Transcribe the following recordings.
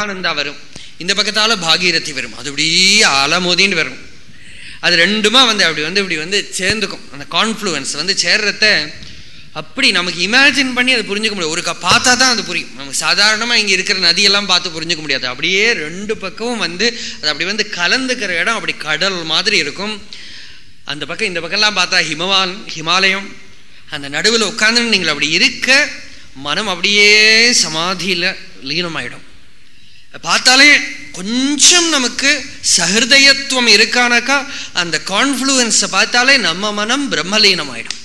ஆனந்தா வரும். இந்த பக்கத்தால பாகீரதி வரும். அது அப்படியே அலமோதின்னு வரும். அது ரெண்டுமா வந்து அப்படி வந்து இப்படி வந்து சேர்ந்துக்கும். அந்த கான்ஃப்ளூயன்ஸ் வந்து சேர்றத அப்படி நமக்கு இமேஜின் பண்ணி அது புரிஞ்சுக்க முடியாது ஒரு க- பார்த்தா தான் அது புரியும். நமக்கு சாதாரணமாக இங்கே இருக்கிற நதியெல்லாம் பார்த்து புரிஞ்சுக்க முடியாது. அப்படியே ரெண்டு பக்கமும் வந்து அது அப்படி வந்து கலந்துக்கிற இடம். அப்படி கடல் மாதிரி இருக்கும். அந்த பக்கம் இந்த பக்கம்லாம் பார்த்தா ஹிமவான் ஹிமாலயம். அந்த நடுவில் உட்காந்துன்னு நீங்கள் அப்படி இருக்க மனம் அப்படியே சமாதியில் லீனமாயிடும். பார்த்தாலே கொஞ்சம் நமக்கு சஹிருதயத்துவம் இருக்கானாக்கா அந்த கான்ஃப்ளூயன்ஸை பார்த்தாலே நம்ம மனம் பிரம்மலீனம் ஆயிடும்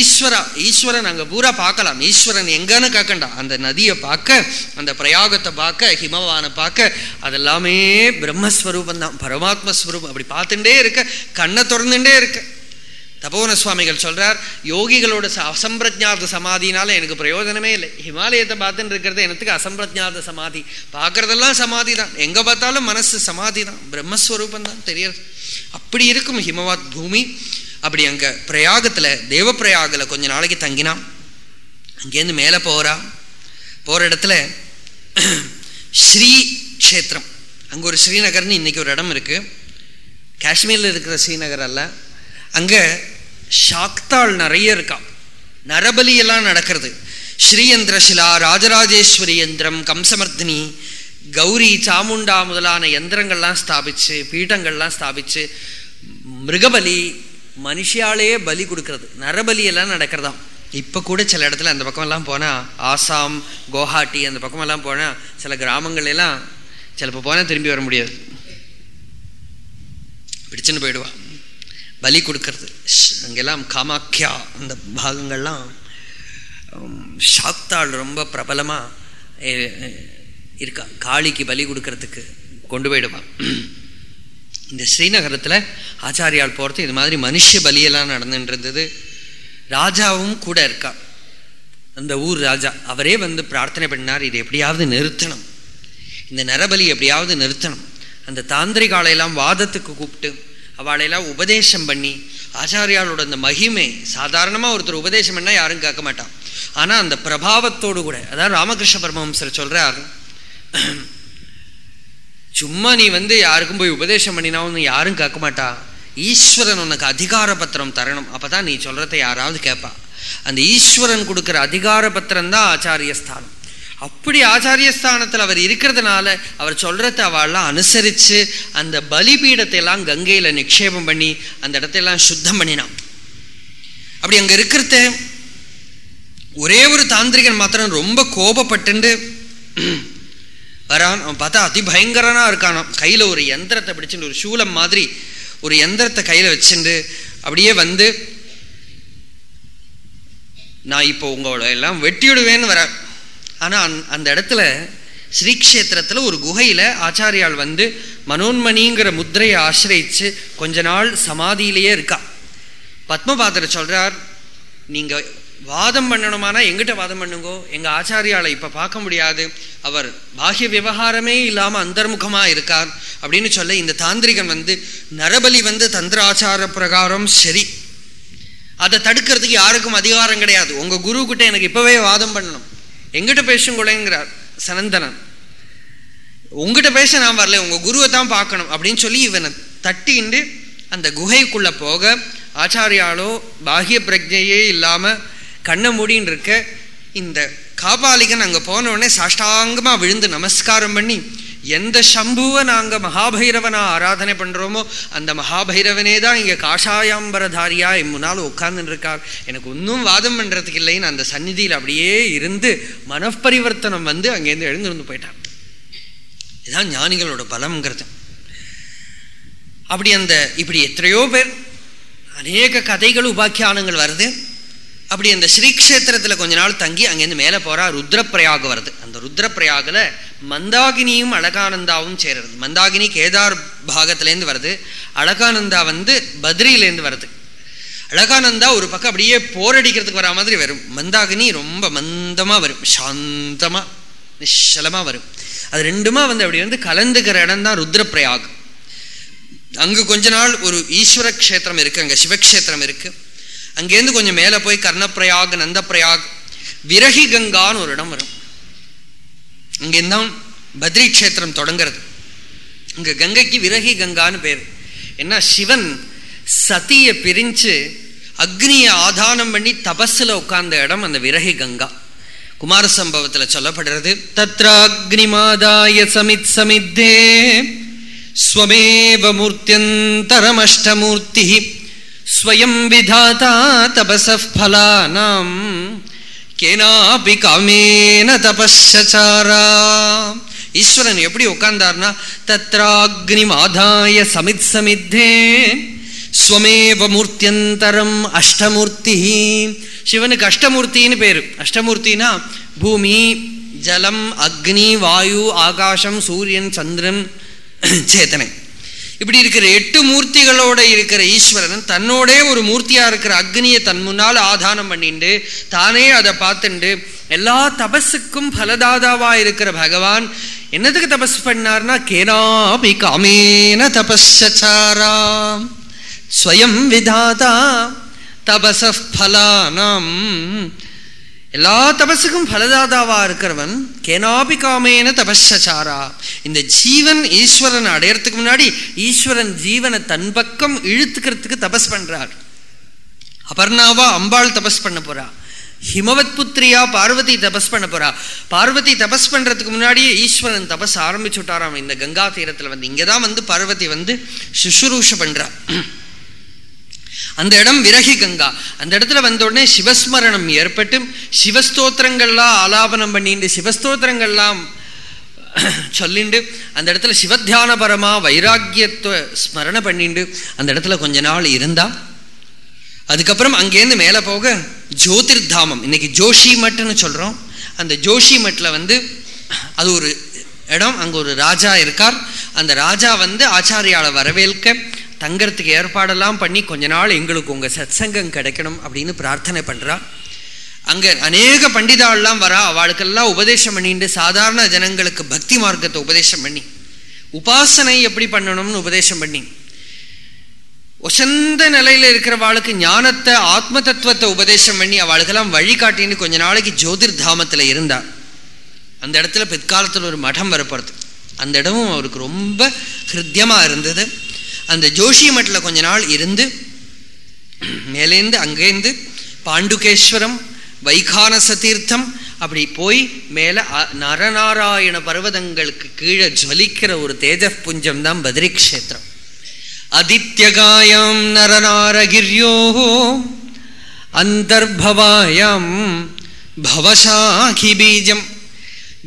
ஈஸ்வரா ஈஸ்வரன் அங்கே பூரா பார்க்கலாம். ஈஸ்வரன் எங்கன்னு கேட்கண்டா அந்த நதியை பார்க்க அந்த பிரயாகத்தை பார்க்க ஹிமவானை பார்க்க அதெல்லாமே பிரம்மஸ்வரூபம் தான் பரமாத்ம ஸ்வரூபம் அப்படி பார்த்துட்டே இருக்க கண்ணை திறந்துட்டே இருக்க. தபோவன சுவாமிகள் சொல்றார் யோகிகளோட ச- அசம்பிரஜாத சமாதினால எனக்கு பிரயோஜனமே இல்லை. ஹிமாலயத்தை பார்த்துட்டு இருக்கிறது எனக்கு அசம்பிரஜாத சமாதி? பார்க்கறதெல்லாம் சமாதி தான் எங்க பார்த்தாலும் மனசு சமாதி தான் பிரம்மஸ்வரூபம் தான் தெரியறது அப்படி இருக்கும் ஹிமவாத் பூமி. அப்படி அங்க பிரயாகத்துல தேவ பிரயாகில் கொஞ்ச நாளைக்கு தங்கினான். அங்கேருந்து மேலே போகிறா போகிற இடத்துல ஸ்ரீ க்ஷேத்திரம். அங்கே ஒரு ஸ்ரீநகர்னு இன்றைக்கி ஒரு இடம் இருக்குது காஷ்மீரில் இருக்கிற ஸ்ரீநகர் அல்ல. அங்கே சாக்தாள் நிறைய இருக்கா நரபலி எல்லாம் நடக்கிறது. ஸ்ரீயந்திரசிலா ராஜராஜேஸ்வரி யந்திரம் கம்சமர்த்தினி கௌரி சாமுண்டா முதலான யந்திரங்கள்லாம் ஸ்தாபிச்சு பீட்டங்கள்லாம் ஸ்தாபிச்சு மிருகபலி மனுஷியாலேயே பலி கொடுக்கறது. நரபலி எல்லாம் நடக்கிறதாம். இப்போ கூட சில இடத்துல அந்த பக்கமெல்லாம் போனால் ஆசாம் குவஹாட்டி அந்த பக்கமெல்லாம் போனால் சில கிராமங்கள்லாம் சிலப்போ போனால் திரும்பி வர முடியாது. பிடிச்சுன்னு போயிடுவான் பலி கொடுக்கறது. அங்கெல்லாம் காமாக்கியா அந்த பாகங்கள்லாம் சாத்தாள் சாக்தாள் ரொம்ப பிரபலமாக இருக்கா. காளிக்கு பலி கொடுக்கறதுக்கு கொண்டு போயிடுவான் இந்த ஸ்ரீநகரத்தில் ஆச்சாரியால் போகிறது இது மாதிரி மனுஷ பலியெல்லாம் நடந்துட்டு இருந்தது ராஜாவும் கூட இருக்கா. அந்த ஊர் ராஜா அவரே வந்து பிரார்த்தனை பண்ணார் இது எப்படியாவது நிறுத்தணும். இந்த நரபலி எப்படியாவது நிறுத்தணும். அந்த தாந்திரிகாலையெல்லாம் வாதத்துக்கு கூப்பிட்டு அவளையெல்லாம் உபதேசம் பண்ணி ஆச்சாரியாளோட அந்த மகிமை சாதாரணமாக ஒருத்தர் உபதேசம் பண்ணால் யாரும் கேட்க மாட்டான். ஆனால் அந்த பிரபாவத்தோடு கூட அதாவது ராமகிருஷ்ண பரமஹம்சர் சொல்கிறார் சும்மா நீ வந்து யாருக்கும் போய் உபதேசம் பண்ணினாவும் யாரும் கேட்க மாட்டா. ஈஸ்வரன் உனக்கு அதிகார பத்திரம் தரணும். அப்பதான் நீ சொல்கிறத யாராவது கேட்பா. அந்த ஈஸ்வரன் கொடுக்குற அதிகார பத்திரம் தான் ஆச்சாரிய ஸ்தானம். அப்படி ஆச்சாரிய ஸ்தானத்தில் அவர் இருக்கிறதுனால அவர் சொல்கிறத அவெல்லாம் அனுசரித்து அந்த பலிபீடத்தை எல்லாம் கங்கையில் நிக்ஷேபம் பண்ணி அந்த இடத்தையெல்லாம் சுத்தம் பண்ணினான். அப்படி அங்கே இருக்கிறத ஒரே ஒரு தாந்திரிகன் மாத்திரம் ரொம்ப கோபப்பட்டுண்டு வரான். அவன் பார்த்தா அதிபயங்கரனாக இருக்கானான் கையில் ஒரு யந்திரத்தை பிடிச்சிட்டு ஒரு சூலம் மாதிரி ஒரு யந்திரத்தை கையில் வச்சுண்டு அப்படியே வந்து நான் இப்போ உங்களோட எல்லாம் வெட்டிவிடுவேன்னு வரேன். ஆனால் அந்த- அந்த இடத்துல ஸ்ரீக்ஷேத்திரத்தில் ஒரு குகையில் ஆச்சாரியால் வந்து மனோன்மணிங்கிற முத்திரையை ஆசிரியிச்சு கொஞ்ச நாள் சமாதியிலேயே இருக்கா. பத்மபாதர் சொல்கிறார் நீங்கள் வாதம் பண்ணணுமானா எங்கிட்ட வாதம் பண்ணுங்கோ? எங்கள் ஆச்சாரியாலை இப்போ பார்க்க முடியாது. அவர் பாஹ்ய விவகாரமே இல்லாமல் அந்தர்முகமாக இருக்கார். அப்படின்னு சொல்ல இந்த தாந்திரிகன் வந்து நரபலி வந்து தந்திர ஆச்சார பிரகாரம் சரி. அதை தடுக்கிறதுக்கு யாருக்கும் அதிகாரம் கிடையாது. உங்கள் குரு கிட்ட எனக்கு இப்போவே வாதம் பண்ணணும். எங்கிட்ட பேசுங்களேங்கிறார் சனந்தனன். உங்ககிட்ட பேச நான் வரல உங்க குருவை தான் பார்க்கணும் அப்படின்னு சொல்லி இவனை தட்டிண்டு அந்த குகைக்குள்ள போக ஆச்சாரியாலோ பாகிய பிரஜையே இல்லாம கண்ணை மூடின்னு இருக்க இந்த காபாலிகன் அங்க போனவுடனே சாஷ்டாங்கமாக சாஷ்டாங்கமா விழுந்து நமஸ்காரம் பண்ணி எந்த சம்புவை நாங்கள் மகாபைரவனா ஆராதனை பண்ணுறோமோ அந்த மகாபைரவனே தான் இங்கே காஷாயாம்பரதாரியா என் உட்கார்ந்துருக்கார். இருக்கார் எனக்கு ஒன்றும் வாதம் பண்ணுறதுக்கு இல்லைன்னு அந்த சந்நிதியில் அப்படியே இருந்து மனப்பரிவர்த்தனம் வந்து அங்கேருந்து எழுந்திருந்து போயிட்டார். இதுதான் ஞானிகளோட பலம்ங்கிறது. அப்படி அந்த இப்படி எத்தனையோ பேர் அநேக கதைகள் உபாக்கியானங்கள் வருது. அப்படி அந்த ஸ்ரீக்ஷேத்திரத்தில் கொஞ்ச நாள் தங்கி அங்கேருந்து மேலே போகிறா ருத்ரப்பிரயாக வருது. அந்த ருத்ரப்பிரயாகில் மந்தாகினியும் அழகானந்தாவும் சேர்றது மந்தாகினி கேதார் பாகத்துலேருந்து வருது. அழகானந்தா வந்து பத்ரியிலேருந்து வருது. அழகானந்தா ஒரு பக்கம் அப்படியே போரடிக்கிறதுக்கு வரா மாதிரி வரும். மந்தாகினி ரொம்ப மந்தமாக வரும். சாந்தமாக நிச்சலமாக வரும். அது ரெண்டுமா வந்து அப்படி வந்து கலந்துக்கிற இடம் தான் ருத்ரப்பிரயாக் அங்கு கொஞ்ச நாள் ஒரு ஈஸ்வர க்ஷேத்திரம் இருக்குது அங்கே சிவக்ஷேத்திரம் இருக்குது அங்கேருந்து கொஞ்சம் மேலே போய் கர்ணப்பிரயாக் நந்தப்பிரயாக் விரகி கங்கான்னு ஒரு இடம் வரும். அங்கேருந்தான் பத்ரி க்ஷேத்திரம் தொடங்கிறது. இங்கே கங்கைக்கு விரகி கங்கான்னு பேர். என்ன சிவன் சதியை பிரிஞ்சு அக்னியை ஆதானம் பண்ணி தபஸில் உட்கார்ந்த இடம் அந்த விரகி கங்கா. குமார சம்பவத்தில் சொல்லப்படுறது தத்ராக்னிமாதாய சமித் சமித்தே ஸ்வமேவ மூர்த்தியந்தரமஷ்டமூர்த்தி ஸ்வயம் விதாதா தபச ஃபலானாம் கேனாபி காமேன தபஷாரா ஈஸ்வரன் எப்படி உட்கார்ந்தார்னா தத்ராக்னிமாதாய சமித் சமித்தே ஸ்வமேவ மூர்த்தியந்தரம் அஷ்டமூர்த்தி சிவனுக்கு அஷ்டமூர்த்தின்னு பேரு அஷ்டமூர்த்தினா பூமி ஜலம் அக்னி வாயு ஆகாசம் சூரியன் சந்திரன் சேத்தனை இப்படி இருக்கிற எட்டு மூர்த்திகளோட இருக்கிற ஈஸ்வரன் தன்னோடே ஒரு மூர்த்தியா இருக்கிற அக்னியை தன் முன்னால் ஆதானம் பண்ணிண்டு தானே அதை பார்த்துண்டு எல்லா தபஸுக்கும் பலதாதாவா இருக்கிற பகவான் என்னதுக்கு தபஸ் பண்ணார்னா கேனாபி காமேன தபஸாராம் ஸ்வயம் விதாதா தபச பலானாம் எல்லா தபஸுக்கும் பலதாதாவா இருக்கிறவன் கேனாபி காமேன தபஸாரா இந்த ஜீவன் ஈஸ்வரன் அடையறதுக்கு முன்னாடி ஈஸ்வரன் ஜீவனை தன் பக்கம் இழுத்துக்கிறதுக்கு தபஸ் பண்றார். அபர்ணாவா அம்பாள் தபஸ் பண்ண போறா. ஹிமவத் புத்திரியா பார்வதி தபஸ் பண்ண போறா. பார்வதி தபஸ் பண்றதுக்கு முன்னாடியே ஈஸ்வரன் தபஸ் ஆரம்பிச்சு விட்டாராம். இந்த கங்கா தீரத்துல வந்து இங்கதான் வந்து பார்வதி வந்து சுசுரூஷ பண்றா. அந்த இடம் விரகி கங்கா. அந்த இடத்துல வந்த உடனே சிவஸ்மரணம் ஏற்பட்டு சிவஸ்தோத்திரங்கள்லாம் ஆலாபனம் பண்ணிட்டு சிவஸ்தோத்திரங்கள்லாம் சொல்லிண்டு அந்த இடத்துல சிவத்தியானபரமாக வைராக்கியத்தை ஸ்மரணை பண்ணிண்டு அந்த இடத்துல கொஞ்ச நாள் இருந்தா அதுக்கப்புறம் அங்கேருந்து மேலே போக ஜோதிர்தாமம். இன்னைக்கு ஜோஷி மட்டுன்னு சொல்கிறோம் அந்த ஜோஷி மட்டில் வந்து அது ஒரு இடம் அங்கே ஒரு ராஜா இருக்கார். அந்த ராஜா வந்து ஆச்சாரியாவை வரவேற்க தங்கறதுக்கு ஏற்பாடெல்லாம் பண்ணி கொஞ்ச நாள் எங்களுக்கு உங்கள் சத்சங்கம் கிடைக்கணும் அப்படின்னு பிரார்த்தனை பண்ணுறா அங்கே அநேக பண்டிதாள்லாம் வரா. அவளுக்கெல்லாம் உபதேசம் பண்ணிட்டு சாதாரண ஜனங்களுக்கு பக்தி மார்க்கத்தை உபதேசம் பண்ணி உபாசனை எப்படி பண்ணணும்னு உபதேசம் பண்ணி ஒசந்த நிலையில் இருக்கிறவாளுக்கு ஞானத்தை ஆத்ம தத்துவத்தை உபதேசம் பண்ணி அவளுக்கெல்லாம் வழிகாட்டின்னு கொஞ்ச நாளைக்கு ஜோதிர் தாமத்தில் இருந்தா. அந்த இடத்துல பிற்காலத்தில் ஒரு மடம் வரப்படுறது அந்த இடமும் அவருக்கு ரொம்ப ஹிருத்தியமாக இருந்தது. அந்த ஜோஷி மட்டில் கொஞ்ச நாள் இருந்து மேலேந்து அங்கேருந்து பாண்டுகேஸ்வரம் வைகானச தீர்த்தம் அப்படி போய் மேலே நரநாராயண பர்வதங்களுக்கு கீழே ஜலிக்கிற ஒரு தேஜ புஞ்சம் தான் பத்ரி கஷேத்திரம் அதித்யகாயம் நரநாரகிரியோ அந்தர்பவாயம் பவசாகி பீஜம்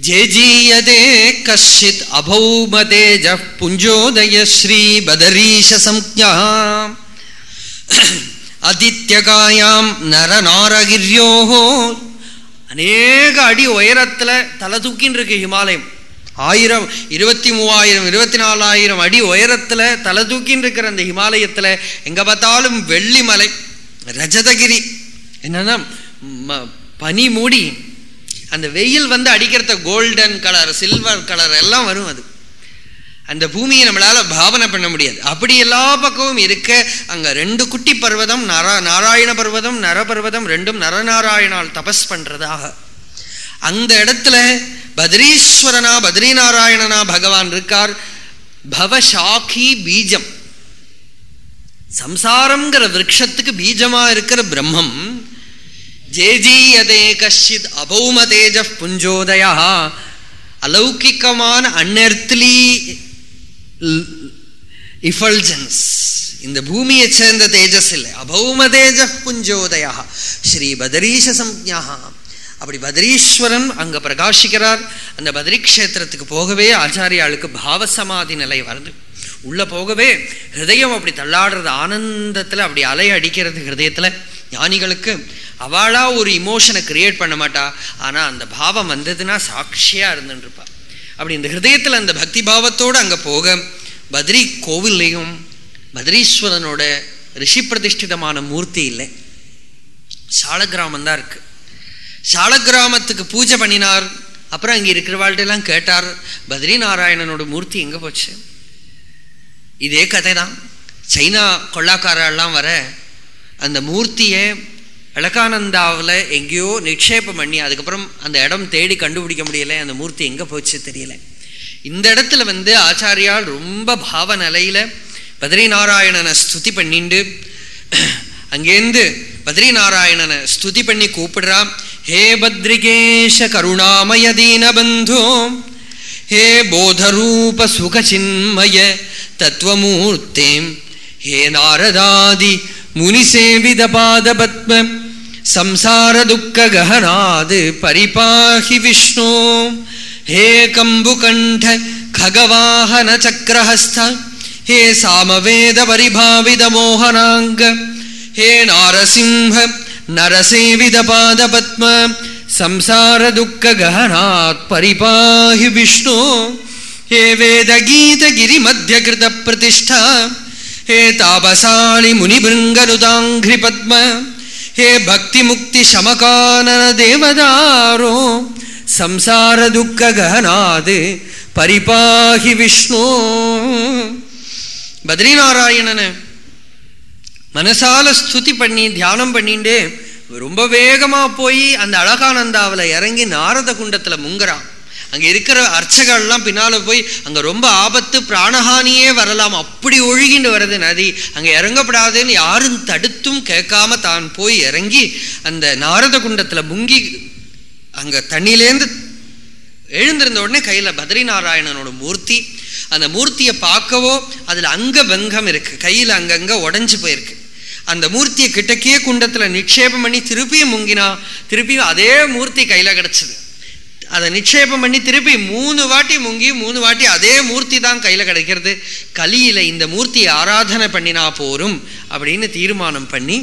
ஜேஜீயதே கஷித் அபௌமதேஜ புஞ்சோதய ஸ்ரீ பதரீஷ சம்ஞா அதித்யகாயாம் நரநாரகிரியோகோ அநேக அடி உயரத்தில் தலை தூக்கின்னு இருக்கு ஹிமாலயம். ஆயிரம் இருபத்தி மூவாயிரம் இருபத்தி நாலாயிரம் அடி உயரத்தில் தலை தூக்கின்னு இருக்கிற அந்த ஹிமாலயத்தில் எங்கே பார்த்தாலும் வெள்ளிமலை ரஜதகிரி. என்னன்னா பனி மூடி அந்த வெயில் வந்து அடிக்கிறத கோல்டன் கலர் சில்வர் கலர் எல்லாம் வரும் அது. அந்த பூமியை நம்மளால் பாவனை பண்ண முடியாது. அப்படி எல்லா பக்கமும் இருக்க அங்கே ரெண்டு குட்டி பர்வதம் நர நாராயண பர்வதம் நரபர்வதம் ரெண்டும் நரநாராயணால் தபஸ் பண்ணுறதாக அந்த இடத்துல பத்ரீஸ்வரனா பத்ரிநாராயணனா பகவான் இருக்கார். பவசாக்கி பீஜம். சம்சாரம்ங்கிற விரக்ஷத்துக்கு பீஜமாக இருக்கிற பிரம்மம் ஜேஜீயதே கஷித் அபௌம தேஜ புஞ்சோதயா அலௌகிக்கமான அன்னெர்த்லி இஃபல்ஜன்ஸ். இந்த பூமியை சேர்ந்த தேஜஸ் இல்லை. அபௌம தேஜ புஞ்சோதயா ஸ்ரீ பதரீஷ சம்யா அப்படி பதரீஸ்வரன் அங்க பிரகாசிக்கிறார். அந்த பத்ரி கஷேத்திரத்துக்கு போகவே ஆச்சாரியாளுக்கு பாவசமாதி நிலை வருது. உள்ள போகவே ஹிருதயம் அப்படி தள்ளாடுறது ஆனந்தத்தில் அப்படி அலை அடிக்கிறது ஹிருதயத்துல. ஞானிகளுக்கு அவளா ஒரு இமோஷனை கிரியேட் பண்ண மாட்டா. ஆனால் அந்த பாவம் வந்ததுன்னா சாட்சியாக இருந்துருப்பாள் அப்படி இந்த ஹிருதயத்தில் அந்த பக்தி பாவத்தோடு அங்கே போக பத்ரி கோவில்லையும் பத்ரீஸ்வரனோட ரிஷி பிரதிஷ்டிதமான மூர்த்தி இல்லை. சாலக்கிராமம் தான் இருக்கு. சாலக்கிராமத்துக்கு பூஜை பண்ணினார். அப்புறம் அங்கே இருக்கிறவாள்கிட்டெல்லாம் கேட்டார் பத்ரி நாராயணனோட மூர்த்தி எங்கே போச்சு? இதே கதை தான் சைனா கொள்ளாக்காரெல்லாம் வர அந்த மூர்த்தியை விளக்கானந்தாவில் எங்கேயோ நிக்ஷேபம் பண்ணி அதுக்கப்புறம் அந்த இடம் தேடி கண்டுபிடிக்க முடியலை அந்த மூர்த்தி எங்கே போச்சு தெரியல. இந்த இடத்துல வந்து ஆச்சாரியால் ரொம்ப பாவ நிலையில் பத்ரிநாராயணனை ஸ்துதி பண்ணிண்டு அங்கேருந்து பத்ரிநாராயணனை ஸ்துதி பண்ணி கூப்பிடுறான் ஹே பத்ரிகேஷ கருணாமய தீனபந்தோ ஹே போதரூப சுகசின்மய தத்துவமூர்த்தேம் ஹே நாரதாதி मुनिसेविदपादपद्म संसारदुःखगहनाद् परिपाहि विष्णो। हे कम्बुकण्ठ खगवाहनचक्रहस्थ हे सामवेदपरिभाविदमोहनाङ्ग हे नारसिंह नरसेविदपादपद्म संसारदुःखगहनात् परिपाहि विष्णो। हे वेदगीतगिरिमध्यकृतप्रतिष्ठा ಹೇ ತಾಪಸಾನಿ ಮುನಿಭೃಂಗನುತಾಂಘ್ರಿಪದ್ಮ ಹೇ ಭಕ್ತಿಮುಕ್ತಿ ಶಮಕಾನನ ದೇವದಾರೋ ಸಂಸಾರ ದುಃಖ ಗಹನಾದೆ ಪರಿಪಾಹಿ ವಿಷ್ಣು பத்ரிநாராயணனை மனசால ஸ்துதி பண்ணி தியானம் பண்ணிண்டே ரொம்ப வேகமாக போய் அந்த அழகானந்தாவில் இறங்கி நாரத குண்டத்தில் முங்குறான். அங்கே இருக்கிற அர்ச்சகள்லாம் பின்னால் போய் அங்கே ரொம்ப ஆபத்து பிராணஹானியே வரலாம். அப்படி ஒழுகின்னு வருது நதி. அங்கே இறங்கப்படாதுன்னு யாரும் தடுத்தும் கேட்காம தான் போய் இறங்கி அந்த நாரத குண்டத்தில் முங்கி அங்கே தண்ணியிலேருந்து எழுந்திருந்த உடனே கையில பத்ரிநாராயணனோட மூர்த்தி. அந்த மூர்த்தியை பார்க்கவோ அதில் அங்க பங்கம் இருக்குது கையில் அங்கங்கே உடஞ்சி போயிருக்கு. அந்த மூர்த்தியை கிட்டக்கே குண்டத்தில் நிக்ஷேபம் பண்ணி திருப்பியும் முங்கினா திருப்பியும் அதே மூர்த்தி கையில் கிடச்சிது. அதை நிக்ஷேபம் பண்ணி திருப்பி மூணு வாட்டி முங்கி மூணு வாட்டி அதே மூர்த்தி தான் கையில் கிடைக்கிறது. கலியில் இந்த மூர்த்தியை ஆராதனை பண்ணினா போரும் அப்படின்னு தீர்மானம் பண்ணி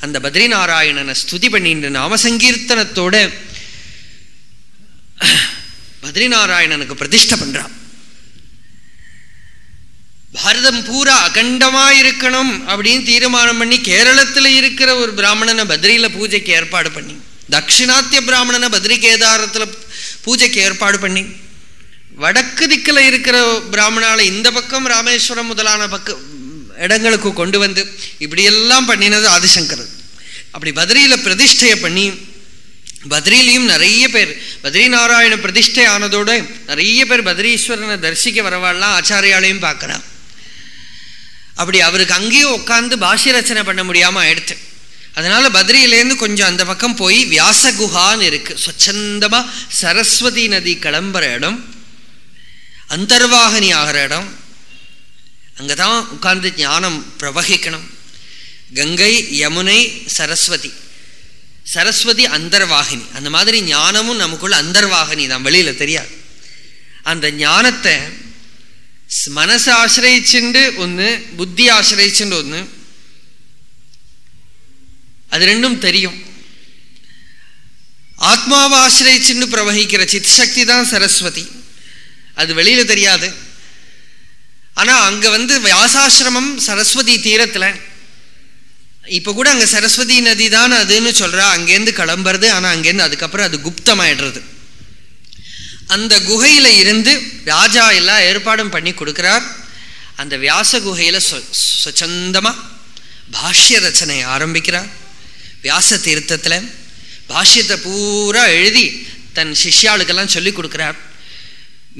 அந்த பத்ரிநாராயணனை ஸ்துதி பண்ணிட்டு நாம சங்கீர்த்தனத்தோட பத்ரிநாராயணனுக்கு பிரதிஷ்டை பண்ணுறான் பாரதம் பூரா அகண்டமா இருக்கணும் அப்படின்னு தீர்மானம் பண்ணி கேரளத்தில் இருக்கிற ஒரு பிராமணனை பத்ரியில பூஜைக்கு ஏற்பாடு பண்ணி தட்சிணாத்திய பிராமணனை பத்ரி கேதாரத்தில் பூஜைக்கு ஏற்பாடு பண்ணி வடக்கு திக்கில் இருக்கிற பிராமணால இந்த பக்கம் ராமேஸ்வரம் முதலான பக்க இடங்களுக்கு கொண்டு வந்து இப்படியெல்லாம் பண்ணினது ஆதிசங்கர். அப்படி பத்ரியில பிரதிஷ்டையை பண்ணி பத்ரிலையும் நிறைய பேர் பத்ரிநாராயண பிரதிஷ்டை ஆனதோட நிறைய பேர் பத்ரீஸ்வரனை தரிசிக்க வரவாள்லாம் ஆச்சாரியாலையும் பார்க்குறான். அப்படி அவருக்கு அங்கேயும் உட்காந்து பாஷ்ய ரச்சனை பண்ண முடியாமல் ஆயிடுத்து. அதனால பத்ரியிலேருந்து கொஞ்சம் அந்த பக்கம் போய் வியாசகுஹான்னு இருக்கு. ஸ்வச்சந்தமா சரஸ்வதி நதி கிளம்புற இடம். அந்தர்வாகினி ஆகிற இடம். அங்கதான் உட்கார்ந்து ஞானம் பிரவகிக்கணும். கங்கை யமுனை சரஸ்வதி. சரஸ்வதி அந்தர்வாகினி. அந்த மாதிரி ஞானமும் நமக்குள்ள அந்தர்வாகினி தான் வெளியில தெரியாது. அந்த ஞானத்தை மனசை ஆசிரயிச்சுண்டு ஒன்று புத்தி ஆசிரயிச்சுண்டு ஒன்று அது ரெண்டும் தெரியும். ஆத்மாவை ஆசிரயிச்சுன்னு பிரவகிக்கிற சித் சக்தி தான் சரஸ்வதி. அது வெளியில் தெரியாது. ஆனால் அங்கே வந்து வியாசாசிரமம் சரஸ்வதி தீரத்தில். இப்போ கூட அங்கே சரஸ்வதி நதி தான் அதுன்னு சொல்கிறா அங்கேருந்து கிளம்புறது ஆனால் அங்கேருந்து அதுக்கப்புறம் அது குப்தமாயிடுறது. அந்த குகையில் இருந்து ராஜா எல்லாம் ஏற்பாடும் பண்ணி கொடுக்குறார். அந்த வியாச குகையில் சொ சொச்சந்தமாக பாஷ்ய ரச்சனை ஆரம்பிக்கிறார். வியாச தீர்த்தத்தில் பாஷ்யத்தை பூரா எழுதி தன் சிஷ்யாளுக்கெல்லாம் சொல்லி கொடுக்குறார்.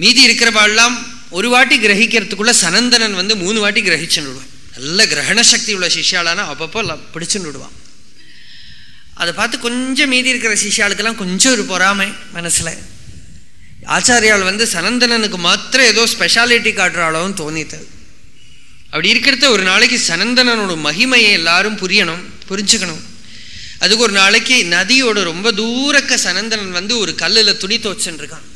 மீதி இருக்கிறவாள்லாம் ஒரு வாட்டி கிரகிக்கிறதுக்குள்ள சனந்தனன் வந்து மூணு வாட்டி கிரகிச்சுன்னு விடுவான். நல்ல கிரகண சக்தி உள்ள சிஷ்யாளானா அப்பப்போ பிடிச்சுன்னு விடுவான். அதை பார்த்து கொஞ்சம் மீதி இருக்கிற சிஷ்யாளுக்கெல்லாம் கொஞ்சம் ஒரு பொறாமை மனசில். ஆச்சாரியால் வந்து சனந்தனனுக்கு மாத்திரம் ஏதோ ஸ்பெஷாலிட்டி காட்டுறாளோன்னு தோணித்தது அப்படி இருக்கிறத ஒரு நாளைக்கு சனந்தனனோட மகிமையை எல்லாரும் புரியணும் புரிஞ்சுக்கணும். அதுக்கு ஒரு நாளைக்கு நதியோட ரொம்ப தூரக்க சனந்தனன் வந்து ஒரு கல்லில் துணி துவச்சுன்னு இருக்கான்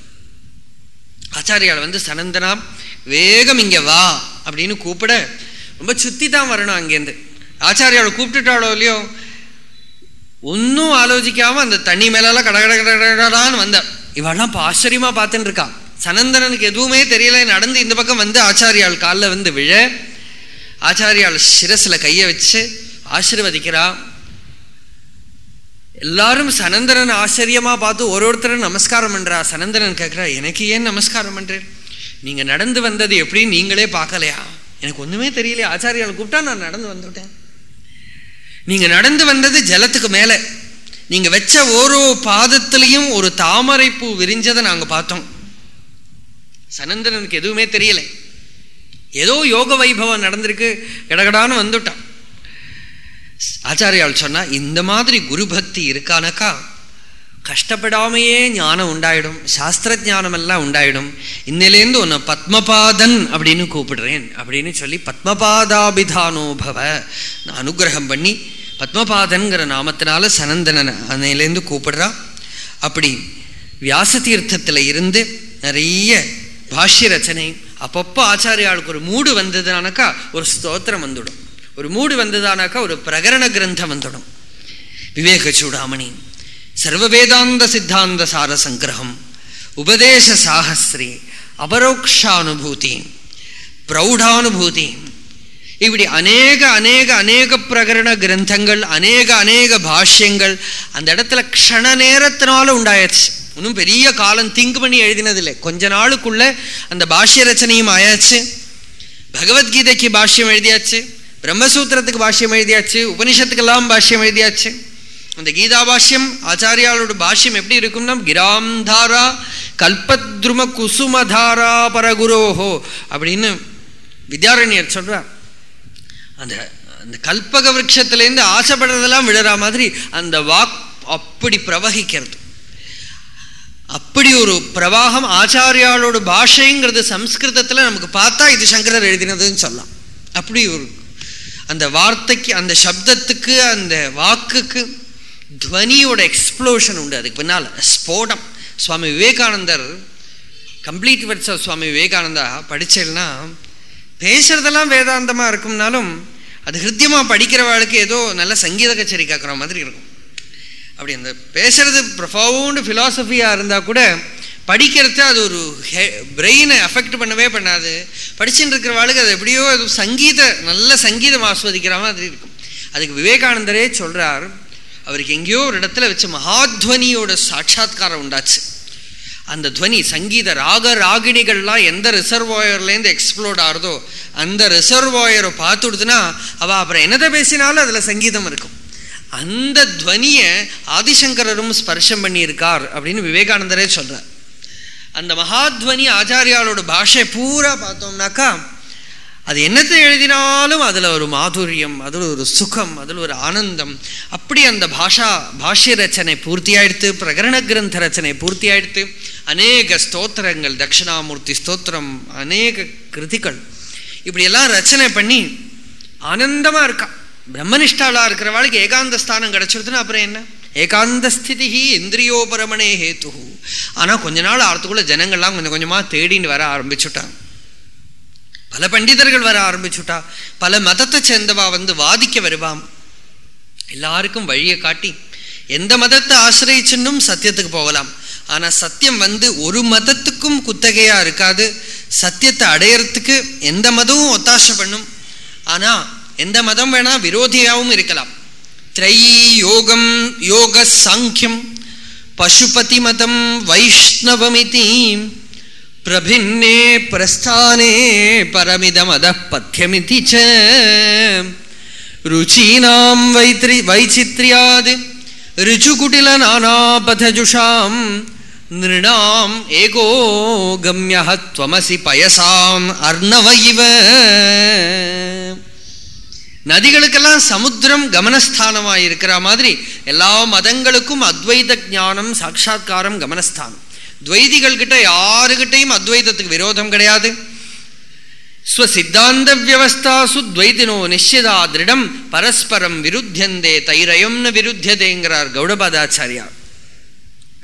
ஆச்சாரியால் வந்து சனந்தனா வேகம் இங்கே வா அப்படின்னு கூப்பிட ரொம்ப சுத்தி தான் வரணும் அங்கேருந்து. ஆச்சாரியாவை கூப்பிட்டுட்டாளோ இல்லையோ ஒன்றும் ஆலோசிக்காம அந்த தண்ணி மேலெல்லாம் கடகட கட வந்தேன் வந்த. இவெல்லாம் இப்போ ஆச்சரியமாக பார்த்துட்டு இருக்கான் சனந்தனனுக்கு எதுவுமே தெரியல நடந்து இந்த பக்கம் வந்து ஆச்சாரியால் காலில் வந்து விழ. ஆச்சாரியால் சிரஸில் கையை வச்சு ஆசிர்வதிக்கிறான் எல்லாரும் சனந்தரன் ஆச்சரியமா பார்த்து ஒரு ஒருத்தரும் நமஸ்காரம் பண்றா. சனந்தரன் கேட்குறா எனக்கு ஏன் நமஸ்காரம் பண்றேன்? நீங்க நடந்து வந்தது எப்படி? நீங்களே பார்க்கலையா? எனக்கு ஒண்ணுமே தெரியலையே ஆச்சாரியால் கூப்பிட்டா நான் நடந்து வந்துவிட்டேன் நீங்க நடந்து வந்தது ஜலத்துக்கு மேலே. நீங்க வச்ச ஓரோ பாதத்திலையும் ஒரு தாமரை பூ விரிஞ்சதை நாங்க பார்த்தோம். சனந்தனனுக்கு எதுவுமே தெரியலை. ஏதோ யோக வைபவம் நடந்திருக்கு. கடகடான்னு வந்துட்டான். ஆச்சாரியால் சொன்னா இந்த மாதிரி குரு பக்தி இருக்கானக்கா கஷ்டப்படாமையே ஞானம் உண்டாயிடும் சாஸ்திர ஞானம் எல்லாம் உண்டாயிடும். இன்னிலேருந்து உன்னை பத்மபாதன் அப்படின்னு கூப்பிடுறேன் அப்படின்னு சொல்லி பத்மபாதாபிதானோபவ நான் அனுகிரகம் பண்ணி பத்மபாதன்கிற நாமத்தினால சனந்தனன் அன்னையிலேருந்து கூப்பிடுறான் அப்படி வியாச தீர்த்தத்தில் இருந்து நிறைய பாஷ்ய ரச்சனை அப்பப்போ ஆச்சாரியாளுக்கு ஒரு மூடு வந்ததுனாக்கா ஒரு ஸ்தோத்திரம் வந்துடும். ஒரு மூடு வந்ததானாக்கா ஒரு பிரகரண கிரந்தம் வந்துடும். விவேக சூடாமணி சர்வவேதாந்த சித்தாந்த சார சங்கிரகம் உபதேச சாகஸ்ரி அபரோக்ஷானுபூதி பிரௌடானுபூதி. இப்படி அநேக அநேக அநேக பிரகரண கிரந்தங்கள் அநேக அநேக பாஷ்யங்கள் அந்த இடத்துல க்ஷண நேரத்தினால உண்டாயாச்சு இன்னும் பெரிய காலம் திங்க் பண்ணி எழுதினதில்லை. கொஞ்ச நாளுக்குள்ள அந்த பாஷ்ய ரச்சனையும் ஆயாச்சு. பகவத்கீதைக்கு பாஷ்யம் எழுதியாச்சு. பிரம்மசூத்திரத்துக்கு பாஷ்யம் எழுதியாச்சு உபனிஷத்துக்கெல்லாம் பாஷ்யம் எழுதியாச்சு. அந்த கீதா பாஷ்யம் ஆச்சாரியாளோட பாஷ்யம் எப்படி இருக்கும்னா கிராம் தாரா கல்பத்ரும குசுமதாரா பரகுரோஹோ அப்படின்னு வித்யாரண்யர் சொல்றார். அந்த அந்த கல்பக விரக்ஷத்திலேருந்து ஆசைப்படுறதெல்லாம் விழுற மாதிரி அந்த வாக் அப்படி பிரவகிக்கிறது. அப்படி ஒரு பிரவாகம் ஆச்சாரியாளோட பாஷைங்கிறது சம்ஸ்கிருதத்தில் நமக்கு பார்த்தா இது சங்கரர் எழுதினதுன்னு சொல்லலாம். அப்படி ஒரு அந்த வார்த்தைக்கு அந்த சப்தத்துக்கு அந்த வாக்குக்கு துவனியோட எக்ஸ்ப்ளோஷன் உண்டு. அதுக்கு பின்னால் ஸ்போடம். சுவாமி விவேகானந்தர் complete words of Swami Vivekananda படிச்சேன்னா பேசுறதெல்லாம் வேதாந்தமாக இருக்கும்னாலும் அது ஹிருத்தியமாக படிக்கிறவாளுக்கு ஏதோ நல்ல சங்கீத கச்சேரி கேட்குற மாதிரி இருக்கும். அப்படி அந்த பேசுறது ப்ரொஃபவுண்டு ஃபிலாசபியாக இருந்தால் கூட படிக்கிறது அது ஒரு ஹெ பிரெயினை அஃபெக்ட் பண்ணவே பண்ணாது. படிச்சுட்டு இருக்கிறவாளுக்கு அது எப்படியோ அது சங்கீத நல்ல சங்கீதம் ஆஸ்வதிக்கிற மாதிரி இருக்கும். அதுக்கு விவேகானந்தரே சொல்கிறார் அவருக்கு எங்கேயோ ஒரு இடத்துல வச்சு மகாத்வனியோட சாட்சாத்காரம் உண்டாச்சு. அந்த துவனி சங்கீத ராக ராகிணிகள்லாம் எந்த ரிசர்வாயர்லேருந்து எக்ஸ்ப்ளோர்ட் ஆகிறதோ அந்த ரிசர்வாயரை பார்த்து கொடுத்துனா அவள் அப்புறம் என்னதை பேசினாலும் அதில் சங்கீதம் இருக்கும். அந்த துவனியை ஆதிசங்கரரும் ஸ்பர்ஷம் பண்ணியிருக்கார் அப்படின்னு விவேகானந்தரே சொல்கிறார் அந்த மகாத்வனி ஆச்சாரியாலோட பாஷை பூரா பார்த்தோம்னாக்கா அது என்னத்தை எழுதினாலும் அதில் ஒரு மாதுரியம் அதில் ஒரு சுகம் அதில் ஒரு ஆனந்தம். அப்படி அந்த பாஷா பாஷ்ய ரச்சனை பூர்த்தியாயிடுத்து பிரகரண கிரந்த ரச்சனை பூர்த்தியாயிடுத்து அநேக ஸ்தோத்திரங்கள் தட்சிணாமூர்த்தி ஸ்தோத்திரம் அநேக கிருதிகள். இப்படியெல்லாம் ரச்சனை பண்ணி ஆனந்தமாக இருக்கா பிரம்மனிஷ்டாலா இருக்கிறவாளுக்கு ஏகாந்த ஸ்தானம் கிடைச்சிருதுன்னா அப்புறம் என்ன? ஏகாந்த ஸ்திதி இந்திரியோபரமணே ஹேத்து ஆனால் கொஞ்ச நாள் ஆறத்துக்குள்ள ஜனங்கள்லாம் கொஞ்சம் கொஞ்சமாக தேடின்னு வர ஆரம்பிச்சுட்டாங்க பல பண்டிதர்கள் வர ஆரம்பிச்சுட்டா. பல மதத்தை சேர்ந்தவா வந்து வாதிக்க வருவாம். எல்லாருக்கும் வழியை காட்டி எந்த மதத்தை ஆசிரியச்சுன்னும் சத்தியத்துக்கு போகலாம். ஆனால் சத்தியம் வந்து ஒரு மதத்துக்கும் குத்தகையாக இருக்காது. சத்தியத்தை அடையறதுக்கு எந்த மதமும் ஒத்தாசை பண்ணும். ஆனால் எந்த மதம் வேணால் விரோதியாகவும் இருக்கலாம். त्रयीयोगं योगसाङ्ख्यं पशुपतिमतं वैष्णवमिति प्रभिन्ने प्रस्थाने परमिदमदः पथ्यमिति च रुचीनां वैत्रि वैचित्र्याद् ऋचुकुटिलनानापथजुषां नृणाम् एको गम्यः त्वमसि पयसाम् अर्णव इव நதிகளுக்கெல்லாம் சமுத்திரம் கமனஸ்தானமாக இருக்கிற மாதிரி எல்லா மதங்களுக்கும் அத்வைத ஞானம் சாட்சா்காரம் கமனஸ்தானம். துவைதிகள்கிட்ட யாருகிட்டையும் அத்வைதத்துக்கு விரோதம் கிடையாது. ஸ்வசித்தாந்த வியவஸ்தாசு துவைதினோ நிஷிதா திருடம் பரஸ்பரம் விருத்தியந்தே தைரயம்னு விருத்தியதேங்கிறார் கௌடபாதாச்சாரியார்.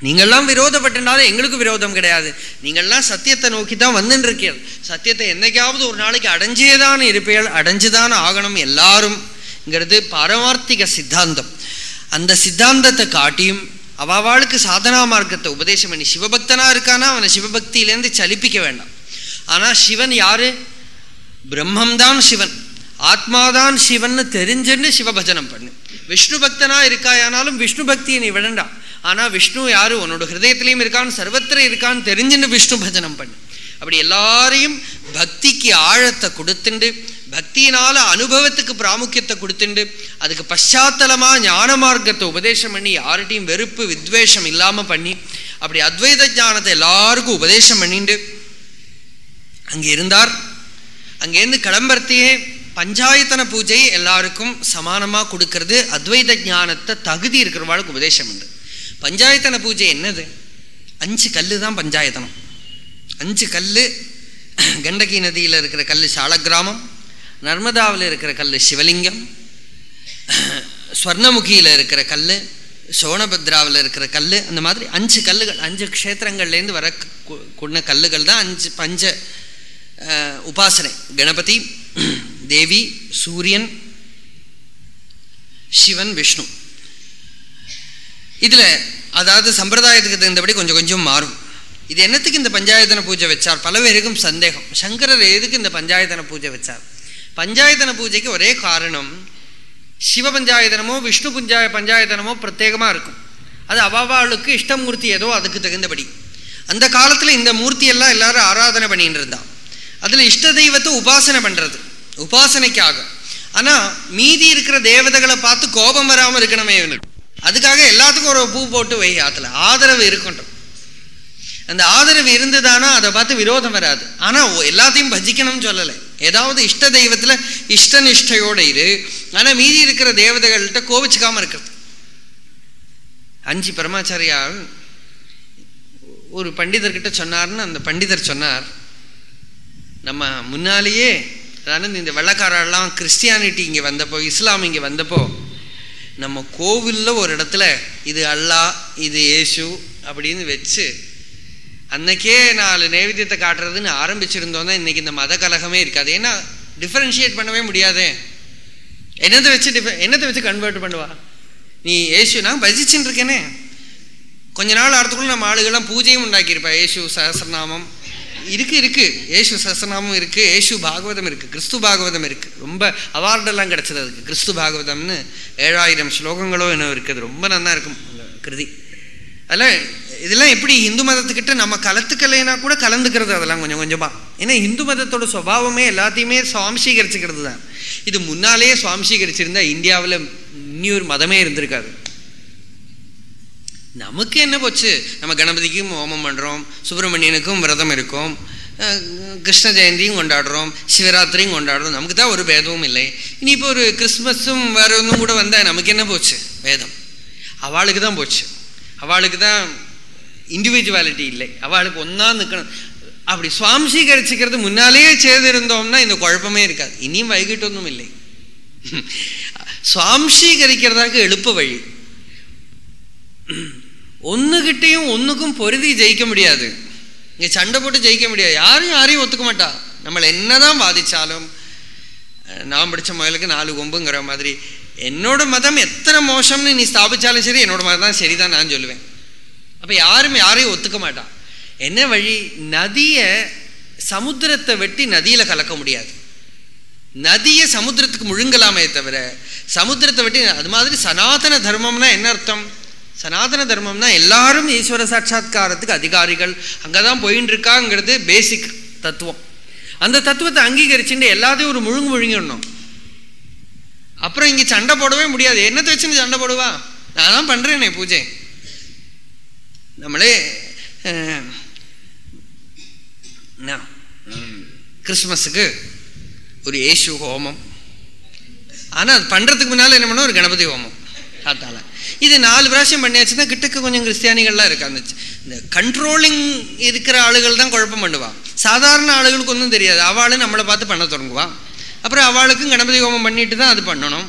நீங்கள்லாம் விரோதப்பட்டிருந்தாலும் எங்களுக்கு விரோதம் கிடையாது. நீங்கள்லாம் சத்தியத்தை நோக்கி தான் வந்துன்னு இருக்கீர்கள் சத்தியத்தை என்னைக்காவது ஒரு நாளைக்கு அடைஞ்சேதான் இருப்பீர்கள். அடைஞ்சுதான் ஆகணும் எல்லாரும்ங்கிறது பாரமார்த்திக சித்தாந்தம். அந்த சித்தாந்தத்தை காட்டியும் அவாவாளுக்கு சாதனா மார்க்கத்தை உபதேசம் பண்ணி சிவபக்தனா இருக்கானா? அவனை சிவபக்தியிலேருந்து சலிப்பிக்க வேண்டாம். ஆனால் சிவன் யாரு? பிரம்மம்தான் சிவன். ஆத்மாதான் சிவன் தெரிஞ்சுன்னு சிவபஜனம் பண்ணு. விஷ்ணு பக்தனா இருக்காயானாலும் விஷ்ணு பக்தியை நீ விடண்டா. ஆனால் விஷ்ணு யாரு? உன்னோட ஹிருதயத்திலையும் இருக்கான்னு சர்வத்திர இருக்கான்னு தெரிஞ்சுன்னு விஷ்ணு பஜனம் பண்ணு. அப்படி எல்லாரையும் பக்திக்கு ஆழத்தை கொடுத்துண்டு பக்தியினால அனுபவத்துக்கு பிராமுக்கியத்தை கொடுத்துண்டு அதுக்கு பஷாத்தலமா ஞான மார்க்கத்தை உபதேசம் பண்ணி யார்கிட்டையும் வெறுப்பு வித்வேஷம் இல்லாம பண்ணி அப்படி அத்வைத ஞானத்தை எல்லாருக்கும் உபதேசம் பண்ணிண்டு அங்கே இருந்தார். அங்கேருந்து கிளம்புறத்தையே பஞ்சாயத்தன பூஜை எல்லாருக்கும் சமானமாக கொடுக்கறது அத்வைத ஞானத்தை தகுதி இருக்கிறவாளுக்கு உபதேசம் உண்டு. பஞ்சாயத்தன பூஜை என்னது? அஞ்சு கல்லு தான் பஞ்சாயத்தனம். அஞ்சு கல் கண்டகி நதியில் இருக்கிற கல் சாலக்கிராமம் நர்மதாவில் இருக்கிற கல் சிவலிங்கம் ஸ்வர்ணமுகியில் இருக்கிற கல் சோனபத்ராவில் இருக்கிற கல் அந்த மாதிரி அஞ்சு கல்லுகள் அஞ்சு க்ஷேத்திரங்கள்லேருந்து வர கொண்ட கல்லுகள் தான் அஞ்சு பஞ்ச உபாசனை. கணபதி தேவி சூரியன் சிவன் விஷ்ணு. இதில் அதாவது சம்பிரதாயத்துக்கு தகுந்தபடி கொஞ்சம் கொஞ்சம் மாறும். இது என்னத்துக்கு இந்த பஞ்சாயத்தன பூஜை வச்சார்? பல பேருக்கும் சந்தேகம். சங்கரர் எதுக்கு இந்த பஞ்சாயத்தன பூஜை வச்சார்? பஞ்சாயத்தன பூஜைக்கு ஒரே காரணம் சிவ பஞ்சாயத்தனமோ விஷ்ணு பஞ்சாய பஞ்சாயத்தனமோ பிரத்யேகமாக இருக்கும். அது அவாவாளுக்கு இஷ்டமூர்த்தி ஏதோ அதுக்கு தகுந்தபடி. அந்த காலத்தில் இந்த மூர்த்தியெல்லாம் எல்லாரும் ஆராதனை பண்ணிட்டு இருந்தான். அதில் இஷ்ட தெய்வத்தை உபாசனை பண்ணுறது உபாசனைக்காக. ஆனால் மீதி இருக்கிற தேவதைகளை பார்த்து கோபம் வராமல் இருக்கணுமே அதுக்காக எல்லாத்துக்கும் ஒரு பூ போட்டு வை ஆற்றுல ஆதரவு இருக்கட்டும் அந்த ஆதரவு இருந்ததானா அதை பார்த்து விரோதம் வராது. ஆனால் எல்லாத்தையும் பஜிக்கணும்னு சொல்லலை. ஏதாவது இஷ்ட தெய்வத்தில் இஷ்ட நிஷ்டையோடு இரு. ஆனால் மீதி இருக்கிற தேவதைகள்கிட்ட கோபிச்சுக்காம இருக்கிறது. அஞ்சு பரமாச்சாரியால் ஒரு பண்டிதர்கிட்ட சொன்னார்னு அந்த பண்டிதர் சொன்னார். நம்ம முன்னாலேயே அதாவது இந்த வெள்ளக்காரெல்லாம் கிறிஸ்டியானிட்டி இங்கே வந்தப்போ இஸ்லாம் இங்கே வந்தப்போ நம்ம கோவிலில் ஒரு இடத்துல இது அல்லா இது ஏசு அப்படின்னு வச்சு அன்னைக்கே நாலு நைவேத்தியத்தை காட்டுறதுன்னு ஆரம்பிச்சிருந்தோன்னா இன்னைக்கு இந்த மத கலகமே இருக்காது. ஏன்னா டிஃப்ரென்ஷியேட் பண்ணவே முடியாதே. என்னத்தை வச்சு டிஃப என்னத்தை வச்சு கன்வெர்ட் பண்ணுவா? நீ ஏசு நான் பஜிச்சுன்னு இருக்கேனே. கொஞ்ச நாள் ஆறதுக்குள்ள நம்ம ஆளுகள்லாம் பூஜையும் உண்டாக்கியிருப்பா. ஏசு சஹசிரநாமம் இருக்கு இருக்கு. ஏசு சசனாமும் இருக்கு ஏசு பாகவதம் இருக்கு கிறிஸ்து பாகவதம் இருக்கு. ரொம்ப அவார்டெல்லாம் கிடைச்சது அதுக்கு. கிறிஸ்து பாகவதம்னு ஏழாயிரம் ஸ்லோகங்களோ என்ன இருக்குது ரொம்ப நல்லா இருக்கும். கிருதி. அதெல்லாம் இதெல்லாம் எப்படி இந்து மதத்துக்கிட்ட நம்ம கலத்துக்கலைன்னா கூட கலந்துக்கிறது அதெல்லாம் கொஞ்சம் கொஞ்சமாக ஏன்னா இந்து மதத்தோட சுவாவமே எல்லாத்தையுமே சுவாம்சீகரிச்சுக்கிறது தான் இது முன்னாலேயே சுவாம்சீகரிச்சிருந்தா இந்தியாவில் இன்னொரு மதமே இருந்திருக்காது. நமக்கு என்ன போச்சு நம்ம கணபதிக்கும் ஹோமம் பண்ணுறோம் சுப்பிரமணியனுக்கும் விரதம் இருக்கும் கிருஷ்ண ஜெயந்தியும் கொண்டாடுறோம் சிவராத்திரியும் கொண்டாடுறோம் நமக்கு தான் ஒரு பேதமும் இல்லை இனி இப்போ ஒரு கிறிஸ்மஸும் வேற ஒன்றும் கூட வந்தால் நமக்கு என்ன போச்சு வேதம் அவளுக்கு தான் போச்சு அவளுக்கு தான் இண்டிவிஜுவாலிட்டி இல்லை அவளுக்கு ஒன்றா நிற்கணும் அப்படி சுவாம்சீகரிச்சுக்கிறது முன்னாலேயே செய்திருந்தோம்னா இந்த குழப்பமே இருக்காது இனியும் வைகிட்டொன்றும் இல்லை சுவாம்சீகரிக்கிறதாக்கு எழுப்ப வழி ஒன்றுகிட்டையும் ஒன்றுக்கும் பொருதி ஜெயிக்க முடியாது. இங்கே சண்டை போட்டு ஜெயிக்க முடியாது. யாரும் யாரையும் ஒத்துக்க மாட்டா. நம்மளை என்னதான் பாதிச்சாலும் நான் பிடிச்ச முயலுக்கு நாலு கொம்புங்கிற மாதிரி என்னோட மதம் எத்தனை மோசம்னு நீ ஸ்தாபிச்சாலும் சரி என்னோட மதம் தான் சரிதான் நான் சொல்லுவேன். அப்போ யாரும் யாரையும் ஒத்துக்க மாட்டான் என்ன வழி? நதியை சமுத்திரத்தை வெட்டி நதியில் கலக்க முடியாது. நதியை சமுத்திரத்துக்கு முழுங்கலாமே தவிர சமுத்திரத்தை வெட்டி அது மாதிரி சனாதன தர்மம்னா என்ன அர்த்தம்? சனாதன தர்மம்னா எல்லாரும் ஈஸ்வர சாட்சா்காரத்துக்கு அதிகாரிகள். அங்கே தான் போயின்னு இருக்காங்கிறது பேசிக் தத்துவம். அந்த தத்துவத்தை அங்கீகரிச்சுட்டு எல்லாத்தையும் ஒரு முழுங்கு முழுங்கிடணும். அப்புறம் இங்கே சண்டை போடவே முடியாது. என்னத்தை வச்சுன்னு சண்டை போடுவா? நான் தான் பண்ணுறேனே பூஜை. நம்மளே கிறிஸ்மஸுக்கு ஒரு ஏசு ஹோமம். ஆனால் அது பண்ணுறதுக்கு முன்னால் என்ன பண்ணோம்? ஒரு கணபதி ஹோமம். காத்தால. இது நாலு பிராവശ്யம் பண்ணியாச்சுன்னா கிட்டக்கு கொஞ்சம் கிறிஸ்டியானிகள்லாம் இருக்கு இந்த கண்ட்ரோலிங் இருக்கிற ஆளுகள் தான் குழப்பம் பண்ணுவா சாதாரண ஆளுகளுக்கு ஒன்றும் தெரியாது. அவளும் நம்மளை பார்த்து பண்ண தொடங்குவா. அப்புறம் அவளுக்கும் கணபதி ஹோமம் பண்ணிட்டு தான் அது பண்ணணும்.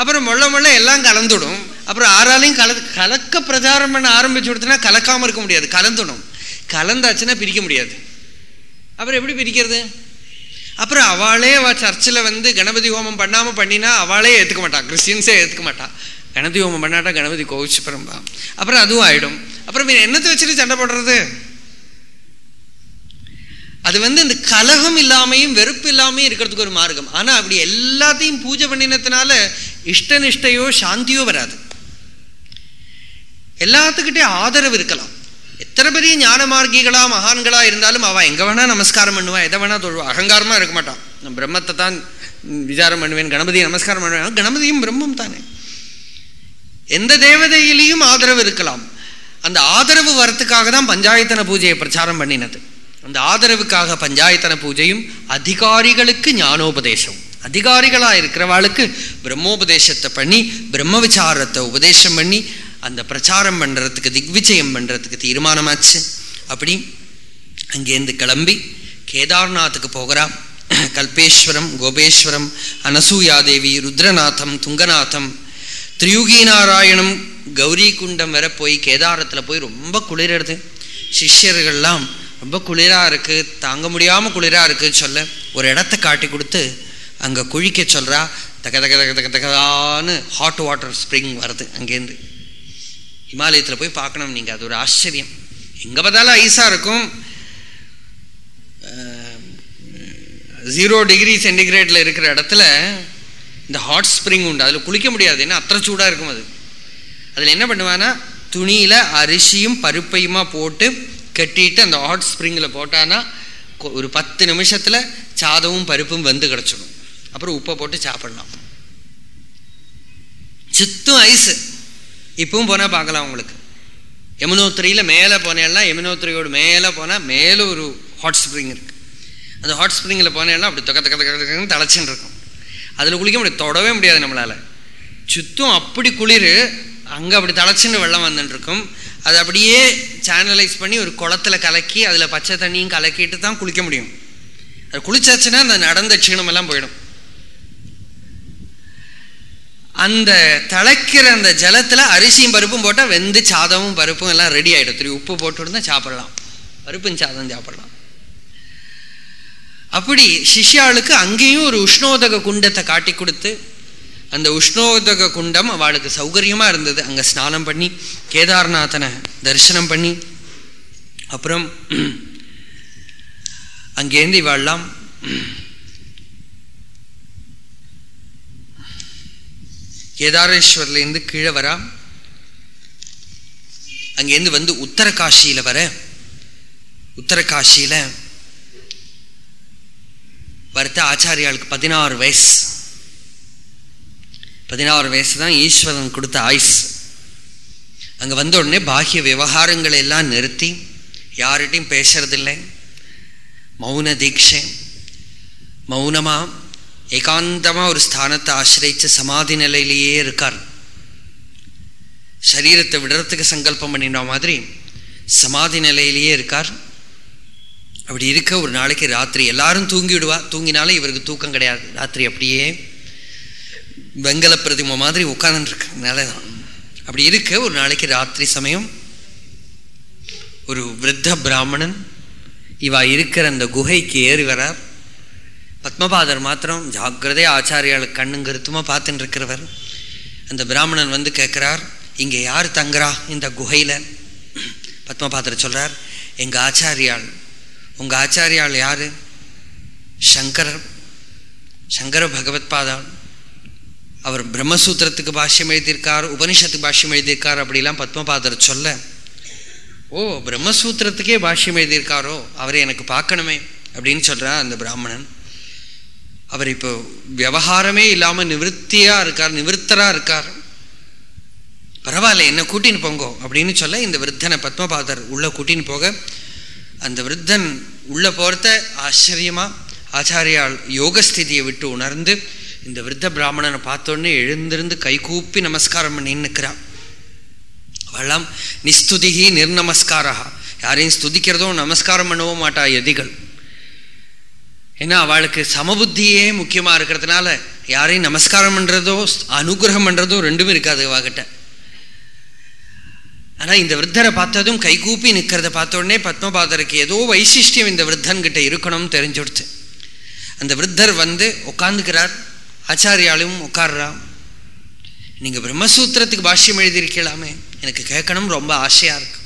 அப்புறம் மொள்ள மொள்ள எல்லாம் கலந்துடும். அப்புறம் ஆறாலையும் கல கலக்க பிரச்சாரம் பண்ண ஆரம்பிச்சு கொடுத்தனா கலக்காமல் இருக்க முடியாது. கலந்துடும். கலந்தாச்சுன்னா பிரிக்க முடியாது. அப்புறம் எப்படி பிரிக்கிறது? அப்புறம் அவளே சர்ச்சில் வந்து கணபதி ஹோமம் பண்ணாமல் பண்ணினா அவளே ஏற்றுக்க மாட்டான் கிறிஸ்டின்ஸே ஏற்றுக்க மாட்டான் கணபதி ஹோமம் பண்ணாட்டா கணபதி கோவிச்சு பிறம்பா. அப்புறம் அதுவும் ஆயிடும். அப்புறம் என்னத்தை வச்சுட்டு சண்டை போடுறது? அது வந்து இந்த கலகம் இல்லாமையும் வெறுப்பு இல்லாமையும் இருக்கிறதுக்கு ஒரு மார்க்கம். ஆனால் அப்படி எல்லாத்தையும் பூஜை பண்ணினதுனால இஷ்டனிஷ்டையோ சாந்தியோ வராது. எல்லாத்துக்கிட்டே ஆதரவு இருக்கலாம். எத்தனை பெரிய ஞான மார்க்கிகளா மகான்களா இருந்தாலும் அவன் எங்க வேணா நமஸ்காரம் பண்ணுவான். எதை வேணா தொழுவான். அகங்காரமா இருக்க மாட்டான். நான் பிரம்மத்தை தான் விசாரம் பண்ணுவேன் கணபதியை நமஸ்காரம் பண்ணுவேன். கணபதியும் பிரம்மம் தானே. எந்த தேவதையிலையும் ஆதரவு இருக்கலாம். அந்த ஆதரவு வரத்துக்காக தான் பஞ்சாயத்தன பூஜையை பிரச்சாரம் பண்ணினது. அந்த ஆதரவுக்காக பஞ்சாயத்தன பூஜையும் அதிகாரிகளுக்கு ஞானோபதேசம். அதிகாரிகளாக இருக்கிறவாளுக்கு பிரம்மோபதேசத்தை பண்ணி பிரம்ம விசாரத்தை உபதேசம் பண்ணி அந்த பிரச்சாரம் பண்ணுறதுக்கு திக்விஜயம் பண்ணுறதுக்கு தீர்மானமாச்சு. அப்படி அங்கேருந்து கிளம்பி கேதார்நாத்துக்கு போகிறா கல்பேஸ்வரம் கோபேஸ்வரம் அனசூயாதேவி ருத்ரநாதம் துங்கநாதம் திரியுகி நாராயணம் கௌரி குண்டம் வர போய் கேதாரத்தில் போய் ரொம்ப குளிரடுது சிஷ்யர்கள்லாம் ரொம்ப குளிராக இருக்குது தாங்க முடியாமல் குளிராக இருக்குதுன்னு சொல்ல ஒரு இடத்த காட்டி கொடுத்து அங்கே குழிக்க சொல்கிறா தக தக தக தக தகதான்னு ஹாட் வாட்டர் ஸ்ப்ரிங் வருது அங்கேருந்து. ஹிமாலயத்தில் போய் பார்க்கணும் நீங்கள் அது ஒரு ஆச்சரியம். எங்கே பார்த்தாலும் ஐஸாக இருக்கும். ஜீரோ டிகிரி சென்டிகிரேட்டில் இருக்கிற இடத்துல இந்த ஹாட் ஸ்ப்ரிங் உண்டு. அதில் குளிக்க முடியாது. ஏன்னா அத்தனை சூடாக இருக்கும் அது. அதில் என்ன பண்ணுவான்னா துணியில் அரிசியும் பருப்பையுமா போட்டு கட்டிட்டு அந்த ஹாட் ஸ்ப்ரிங்கில் போட்டான்னா ஒரு பத்து நிமிஷத்தில் சாதமும் பருப்பும் வெந்து கிடச்சிடும். அப்புறம் உப்பை போட்டு சாப்பிடலாம். சித்தும் ஐஸு இப்பவும் போனால் பார்க்கலாம் உங்களுக்கு. யமுனோத்திரியில் மேலே போனேன்னா யமுனோத்திரியோடு மேலே போனால் மேலே ஒரு ஹாட் ஸ்ப்ரிங் இருக்குது அந்த ஹாட் ஸ்ப்ரிங்கில் போனேன்னா அப்படி தொக்க தக்க தக்க தக்கன்னு தலைச்சுன்னு இருக்கும். அதில் குளிக்க முடியாது தொடவே முடியாது நம்மளால். சுத்தம் அப்படி குளிர் அங்கே அப்படி தலைச்சுன்னு வெள்ளம் வந்துட்டுருக்கும் அது அதை அப்படியே சேனலைஸ் பண்ணி ஒரு குளத்துல கலக்கி அதில் பச்சை தண்ணியும் கலக்கிட்டு தான் குளிக்க முடியும். அது குளிச்சாச்சுன்னா அந்த நடந்த க்ஷீணமெல்லாம் போயிடும். அந்த திளைக்கிற அந்த ஜலத்தில் அரிசியும் பருப்பும் போட்டால் வெந்து சாதமும் பருப்பும் எல்லாம் ரெடி ஆகிடும் திரு உப்பு போட்டு தான் சாப்பிட்லாம். பருப்பும் சாதம் சாப்பிட்லாம். அப்படி சிஷ்யாளுக்கு அங்கேயும் ஒரு உஷ்ணோதக குண்டத்தை காட்டி கொடுத்து அந்த உஷ்ணோதக குண்டம் அவளுக்கு சௌகரியமா இருந்தது. அங்க ஸ்நானம் பண்ணி கேதார்நாதனை தரிசனம் பண்ணி அப்புறம் அங்கேருந்து இவாள்லாம் கேதாரேஸ்வர்லேருந்து கீழே வரா. அங்கேருந்து வந்து உத்தரகாஷியில் வர உத்தரகாஷியில் வரத்த ஆச்சாரியாளுக்கு பதினாறு வயசு. பதினாறு வயசு தான் ஈஸ்வரன் கொடுத்த ஆயுஸ் அங்கே வந்த உடனே பாக்கிய விவகாரங்களை எல்லாம் நிறுத்தி யார்கிட்டையும் பேசுறதில்லை. மௌன தீட்சை மௌனமாக ஏகாந்தமாக ஒரு ஸ்தானத்தை ஆசிரிச்சு சமாதி நிலையிலேயே இருக்கார். சரீரத்தை விடுறதுக்கு சங்கல்பம் பண்ணின மாதிரி சமாதி நிலையிலேயே இருக்கார். அப்படி இருக்க ஒரு நாளைக்கு ராத்திரி எல்லாரும் தூங்கிவிடுவா. தூங்கினாலும் இவருக்கு தூக்கம் கிடையாது. ராத்திரி அப்படியே வெங்கல பிரதிம மாதிரி உட்கார்ந்துருக்கனால அப்படி இருக்க ஒரு நாளைக்கு ராத்திரி சமயம் ஒரு விருத்த பிராமணன் இவா இருக்கிற அந்த குகைக்கு ஏறி வரார். பத்மபாதர் மாத்திரம் ஜாக்கிரதே ஆச்சாரியாளுக்கு கண்ணும் கருத்துமா பார்த்துட்டு இருக்கிறவர் அந்த பிராமணன் வந்து கேட்குறார் இங்கே யார் தங்குறா இந்த குகையில்? பத்மபாதர் சொல்கிறார் எங்கள் ஆச்சாரியாள் உங்க ஆச்சாரியாள் யாரு? சங்கரர் சங்கர பகவத் பாதாள் அவர் பிரம்மசூத்திரத்துக்கு பாஷ்யம் எழுதியிருக்கார் உபனிஷத்துக்கு பாஷ்யம் எழுதியிருக்கார் அப்படிலாம் பத்மபாதர் சொல்ல ஓ பிரம்மசூத்திரத்துக்கே பாஷ்யம் எழுதியிருக்காரோ? அவரை எனக்கு பார்க்கணுமே அப்படின்னு சொல்கிறார் அந்த பிராமணன். அவர் இப்போ விவகாரமே இல்லாமல் நிவர்த்தியா இருக்கார் நிவர்த்தராக இருக்கார். பரவாயில்ல என்ன கூட்டின்னு போங்கோ அப்படின்னு சொல்ல இந்த விருத்தனை பத்மபாதர் உள்ளே கூட்டின்னு போக அந்த விருத்தன் உள்ள போகிறத ஆச்சரியமா ஆச்சாரியால் யோகஸ்திதியை விட்டு உணர்ந்து இந்த விருத்த பிராமணனை பார்த்தோன்னே எழுந்திருந்து கைகூப்பி நமஸ்காரம் பண்ணி நிற்கிறான். அவெல்லாம் நிஸ்துதிகி நிர்நமஸ்காரா யாரையும் ஸ்துதிக்கிறதோ நமஸ்காரம் பண்ணவும் மாட்டா எதிகள். ஏன்னா அவளுக்கு சமபுத்தியே முக்கியமா இருக்கிறதுனால யாரையும் நமஸ்காரம் பண்றதோ அனுகிரகம் பண்றதோ ரெண்டுமே இருக்காது அவகிட்ட. ஆனால் இந்த விருத்தரை பார்த்ததும் கைகூப்பி நிற்கிறத பார்த்த உடனே பத்மபாதருக்கு ஏதோ வைசிஷ்டியம் இந்த விருத்தன்கிட்ட இருக்கணும்னு தெரிஞ்சுடுச்சு அந்த விருத்தர் வந்து உட்காந்துக்கிறார் ஆச்சாரியாலும் உட்கார்றா நீங்கள் பிரம்மசூத்திரத்துக்கு பாஷ்யம் எழுதியிருக்கலாமே. எனக்கு கேட்கணும் ரொம்ப ஆசையாக இருக்கு.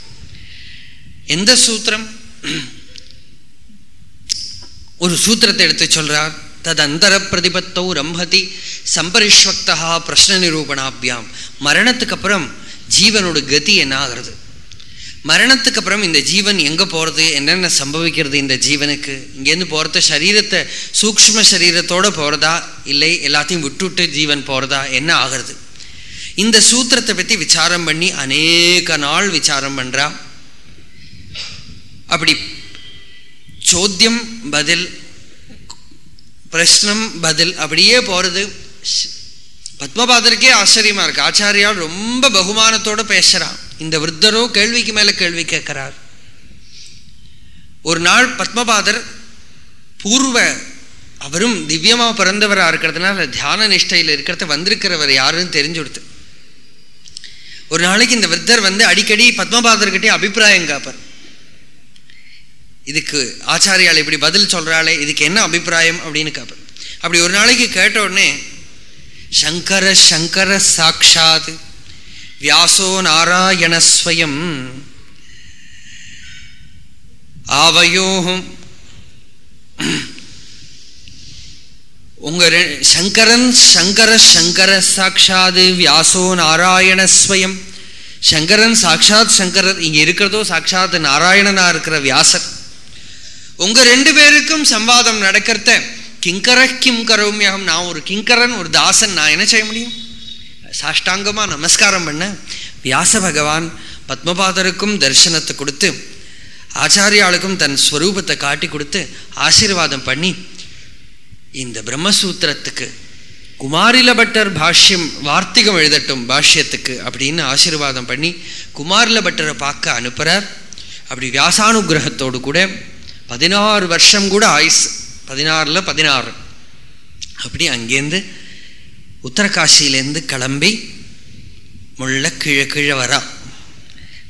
எந்த சூத்திரம்? ஒரு சூத்திரத்தை எடுத்து சொல்கிறார் தது அந்தர பிரதிபத்தோ ரம்பதி சம்பரிஷ்வக்தா பிரஷ்ன நிரூபணாபியாம். மரணத்துக்கு அப்புறம் ஜீவனோட கதி என்ன ஆகிறது? மரணத்துக்கு அப்புறம் இந்த ஜீவன் எங்கே போகிறது என்னென்ன சம்பவிக்கிறது இந்த ஜீவனுக்கு? இங்கேருந்து போறது சரீரத்தை சூக்ம சரீரத்தோட போகிறதா இல்லை எல்லாத்தையும் விட்டுவிட்டு ஜீவன் போகிறதா என்ன ஆகிறது? இந்த சூத்திரத்தை பற்றி விசாரம் பண்ணி அநேக நாள் விசாரம் பண்ணுறா அப்படி சோத்தியம் பதில் பிரஷ்னம் பதில் அப்படியே போகிறது பத்மபாதருக்கே ஆச்சரியமா இருக்கு. ஆச்சாரியால் ரொம்ப பகுமானத்தோட பேசுறான். இந்த விருத்தரோ கேள்விக்கு மேல கேள்வி கேட்கிறார். ஒரு நாள் பத்மபாதர் பூர்வ அவரும் திவ்யமா பிறந்தவரா இருக்கிறதுனால தியான நிஷ்டையில் இருக்கிறத வந்திருக்கிறவர் யாருன்னு தெரிஞ்சு கொடுத்து. ஒரு நாளைக்கு இந்த விருத்தர் வந்து அடிக்கடி பத்மபாதர்கிட்டே அபிப்பிராயம் காப்பார். இதுக்கு ஆச்சாரியால் இப்படி பதில் சொல்றாளே இதுக்கு என்ன அபிப்பிராயம் அப்படின்னு காப்பார். அப்படி ஒரு நாளைக்கு கேட்ட உடனே சங்கர சங்கர சாட்சாத் வியாசோ நாராயணஸ்வயம் ஆவையோகம். உங்க சங்கரன் சங்கர சங்கர சாட்சாது வியாசோ நாராயணஸ்வயம் சங்கரன் சாட்சாத் சங்கரர் இங்க இருக்கிறதோ சாட்சாத் நாராயணனா இருக்கிற வியாசர். உங்க ரெண்டு பேருக்கும் சம்வாதம் நடக்கிறத கிங்கர கிம் கரோமியகம் நான் ஒரு கிங்கரன் ஒரு தாசன் நான் என்ன செய்ய முடியும்? சாஷ்டாங்கமாக நமஸ்காரம் பண்ண. வியாச பகவான் பத்மபாதருக்கும் தரிசனத்தை கொடுத்து ஆச்சாரியாளுக்கும் தன் ஸ்வரூபத்தை காட்டி கொடுத்து ஆசீர்வாதம் பண்ணி இந்த பிரம்மசூத்திரத்துக்கு குமாரிலபட்டர் பாஷ்யம் வார்த்திகம் எழுதட்டும் பாஷ்யத்துக்கு அப்படின்னு ஆசீர்வாதம் பண்ணி குமாரிலபட்டரை பார்க்க அனுப்புகிறார் அப்படி வியாசானுகிரகத்தோடு கூட பதினாறு வருஷம் கூட ஆயுசு. பதினாறில் பதினாறு. அப்படி அங்கேருந்து உத்தரகாசியிலேருந்து கிளம்பி முள்ள கீழே கீழே வரா.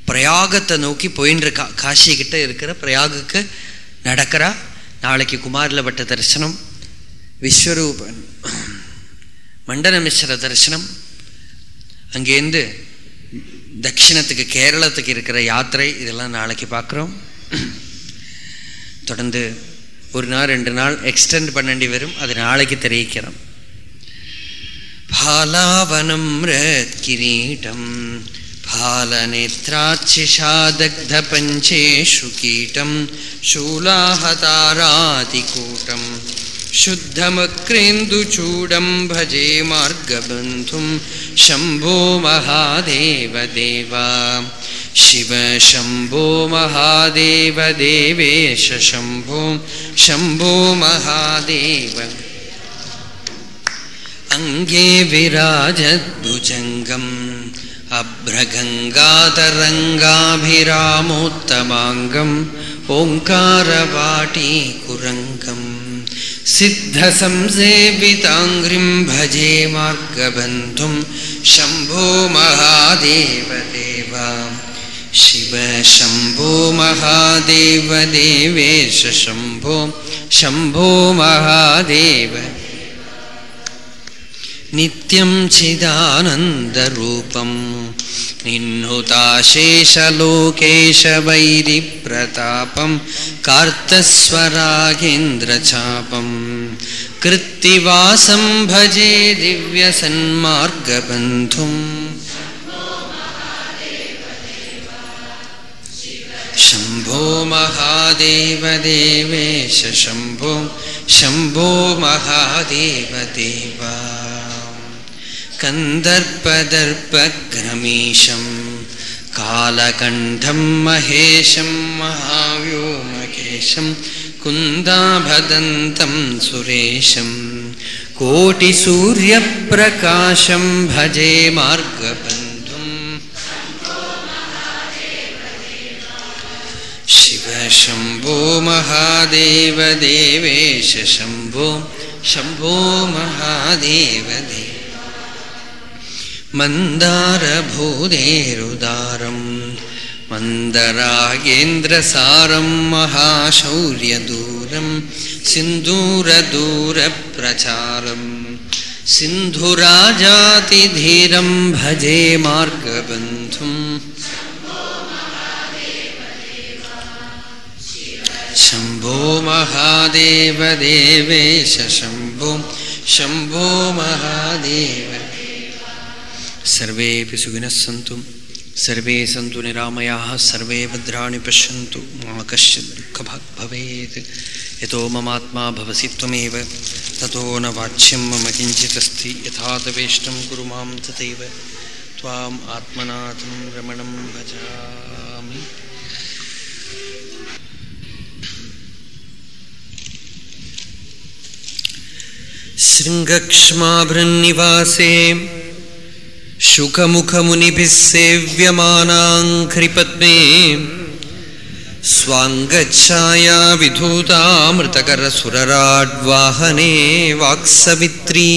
பிரயாகத்தை நோக்கி போயின்னு இருக்கா காசிக்கிட்ட இருக்கிற பிரயாகுக்கு நடக்கிறா. நாளைக்கு குமாரில் பட்ட தரிசனம் விஸ்வரூபன் மண்டன மிஸ்ர தரிசனம் அங்கேருந்து தட்சிணத்துக்கு கேரளத்துக்கு இருக்கிற யாத்திரை இதெல்லாம் நாளைக்கு பார்க்குறோம். தொடர்ந்து ஒரு நாள் ரெண்டு நாள் எக்ஸ்டெண்ட் பண்ணி வரும் அது நாளைக்கு தெரிவிக்கிறோம் फालावनं किरीटं फालनेत्राच्छिषादग्धपञ्चेषु कीटं शूलाहतारातिकूटं शुद्धमक्रेन्दुचूडं भजे मार्गबन्धुं शम्भो महादेवदेवा शिव शम्भो महादेवदेवेश शम्भो शम्भो महादेव। अङ्गे विराजद्भुजङ्गम् अभ्रगङ्गातरङ्गाभिरामोत्तमाङ्गम् ओङ्कारवाटीकुरङ्गम्। सिद्धसंसेविताङ्घ्रिं भजे मार्गबन्धुं शम्भो महादेवदेवा शिव शम्भो महादेवदेवेश शम्भो शम्भो महादेव। नित्यं चिदानन्दरूपं निह्नुताशेषलोकेशवैरिप्रतापं कार्तस्वरागेन्द्रचापं। कृत्तिवासं भजे दिव्यसन्मार्गबन्धुम् शम्भो महादेवदेवेश शम्भो शम्भो महादेवदेवा। कन्दर्पदर्पग्रमीशं कालकण्ठं महेशं महाव्योमकेशं कुन्दाभदन्तं सुरेशं कोटिसूर्यप्रकाशं भजे मार्गबन्धुम् शम्भो महादेवदेवेश शम्भो शम्भो महादेवदेव मन्दारभूदेरुदारं मन्दरागेन्द्रसारं महाशौर्यदूरं सिन्दूरदूरप्रचारं सिन्धुराजातिधीरं भजे मार्गबन्धुम् शम्भो महादेवदेवेश शम्भो शम्भो महादेव। सर्वेऽपि सुखिनः सन्तु, सर्वे सन्तु निरामयाः, सर्वे भद्राणि पश्यन्तु, मा कश्चित् दुःखभाग् भवेत्। यतो ममात्मा न वाच्यं मम किञ्चिदस्ति यथा तवेष्टं कुरु माँ तथैव। त्वाम् रमणं भजामि। शृङ्गक्ष्माभृन्निवासे शुकमुखमुनिभिः सेव्यमानाङ्घ्रिपद्मे स्वाङ्गच्छाया विधूतामृतकरसुरराड्वाहने वाक्सवित्री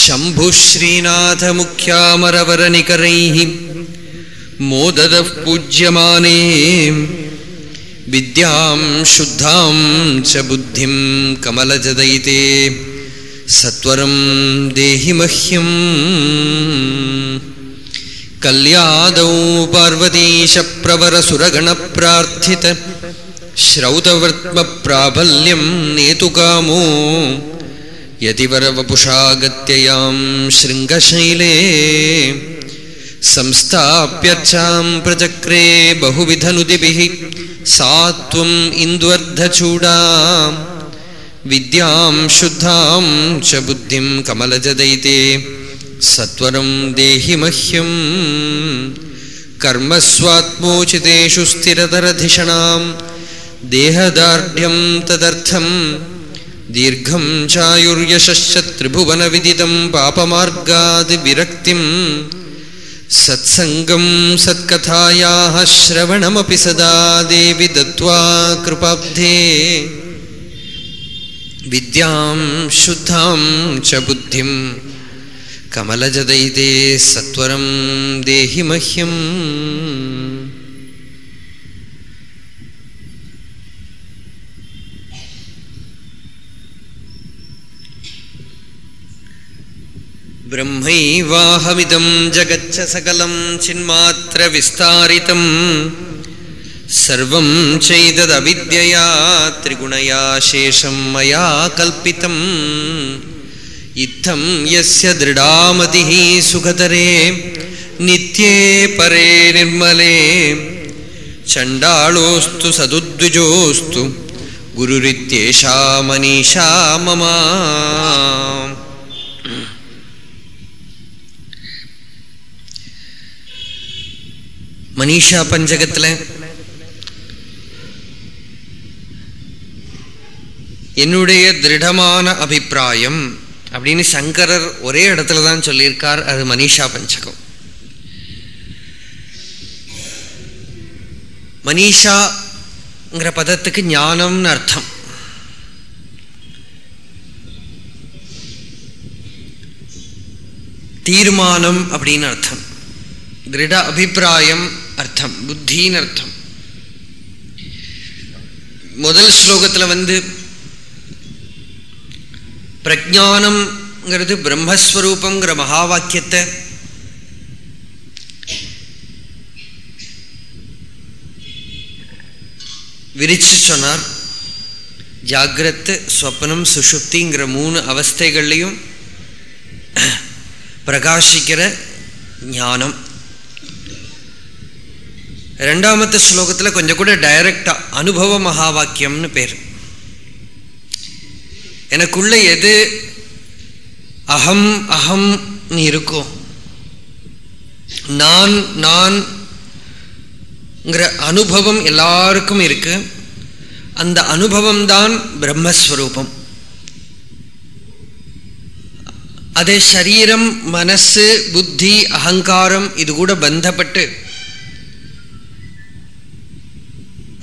शम्भुः श्रीनाथमुख्यामरवरनिकरैः मोददः पूज्यमाने विद्यां शुद्धां च बुद्धिं कमलजदयिते सत्वरं देहि मह्यम्। कल्यादौ पार्वतीशप्रवरसुरगणप्रार्थित श्रौतवर्त्मप्राबल्यं नेतुकामो यतिवरवपुषा गत्ययां शृङ्गशैले संस्थाप्यर्चां प्रचक्रे बहुविधनुदिभिः सा त्वम् इन्द्वर्धचूडा विद्यां शुद्धां च बुद्धिं कमलजदयिते सत्वरं देहि मह्यम् कर्मस्वात्मोचितेषु स्थिरतरधिषणां देहदार्ढ्यं तदर्थं दीर्घं चायुर्यशश्च त्रिभुवनविदितं पापमार्गादिविरक्तिम् सत्सङ्गं सत्कथायाः श्रवणमपि सदा देवि दत्त्वा कृपाब्धे। विद्यां शुद्धां च बुद्धिं कमलजदयिते सत्वरं देहि मह्यम् ब्रह्मैवाहमिदं जगच्च सकलं चिन्मात्रविस्तारितम्। सर्वं चैतदविद्यया त्रिगुणया शेषं मया कल्पितम्। इत्थं यस्य दृढामतिः सुखतरे नित्ये परे निर्मले। चण्डालोऽस्तु सदुद्विजोऽस्तु गुरुरित्येषा मनीषा मम மனிஷா பஞ்சகத்தில். என்னுடைய திருடமான அபிப்பிராயம் அப்படின்னு சங்கரர் ஒரே இடத்துல தான் சொல்லியிருக்கார் அது மனிஷா பஞ்சகம். மனிஷாங்கிற பதத்துக்கு ஞானம்னு அர்த்தம். தீர்மானம் அப்படின்னு அர்த்தம். திருட அபிப்பிராயம் அர்த்தம் புத்தின்னு அர்த்தம். முதல் ஸ்லோகத்தில் வந்து பிரஜானம்ங்கிறது பிரம்மஸ்வரூபங்கிற மகா வாக்கியத்தை விரிச்சு சொன்னார். ஜாகிரத்து ஸ்வப்னம் சுஷுப்திங்கிற மூணு அவஸ்தைகள்லையும் பிரகாசிக்கிற ஞானம். ரெண்டாமத்து ஸ்லோகத்தில் கொஞ்சம் கூட டைரக்டா அனுபவ மகா வாக்கியம்னு பேர். எனக்குள்ள எது அகம் அகம் இருக்கோ நான் நான்ங்கிற அனுபவம் எல்லாருக்கும் இருக்கு. அந்த அனுபவம் தான் பிரம்மஸ்வரூபம். அதே சரீரம் மனசு புத்தி அகங்காரம் இது கூட பந்தப்பட்டு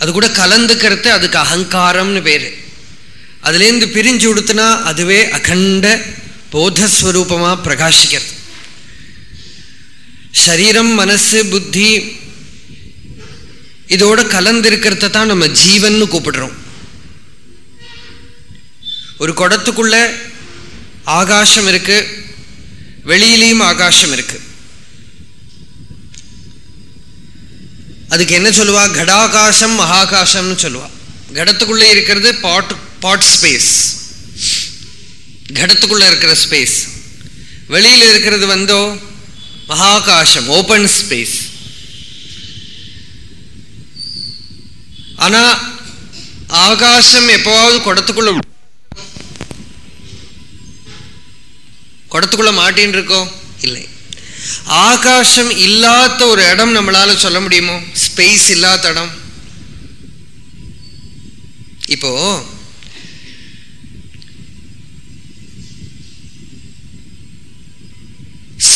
அது கூட கலந்துக்கிறது அதுக்கு அகங்காரம்னு பேர். அதுலேருந்து பிரிஞ்சு கொடுத்துனா அதுவே அகண்ட போதஸ்வரூபமாக பிரகாசிக்கிறது சரீரம் மனசு புத்தி இதோட கலந்திருக்கிறத தான் நம்ம ஜீவன் கூப்பிடுறோம். ஒரு குடத்துக்குள்ள ஆகாசம் இருக்கு வெளியிலையும் ஆகாசம் இருக்கு. அதுக்கு என்ன சொல்லுவா? கடாகாசம் மகாகாசம்னு சொல்லுவா. கடத்துக்குள்ளே இருக்கிறது பாட் பாட் ஸ்பேஸ் கடத்துக்குள்ள இருக்கிற ஸ்பேஸ் வெளியில் இருக்கிறது வந்தோ மகாகாசம் ஓபன் ஸ்பேஸ் ஆனா ஆகாசம் எப்பவாவது குடத்துக்குள்ள குடத்துக்குள்ள மாட்டின்னு இருக்கோ? இல்லை. ஆகாசம் இல்லாத ஒரு இடம் நம்மளால சொல்ல முடியுமோ? ஸ்பேஸ் இல்லாத இடம். இப்போ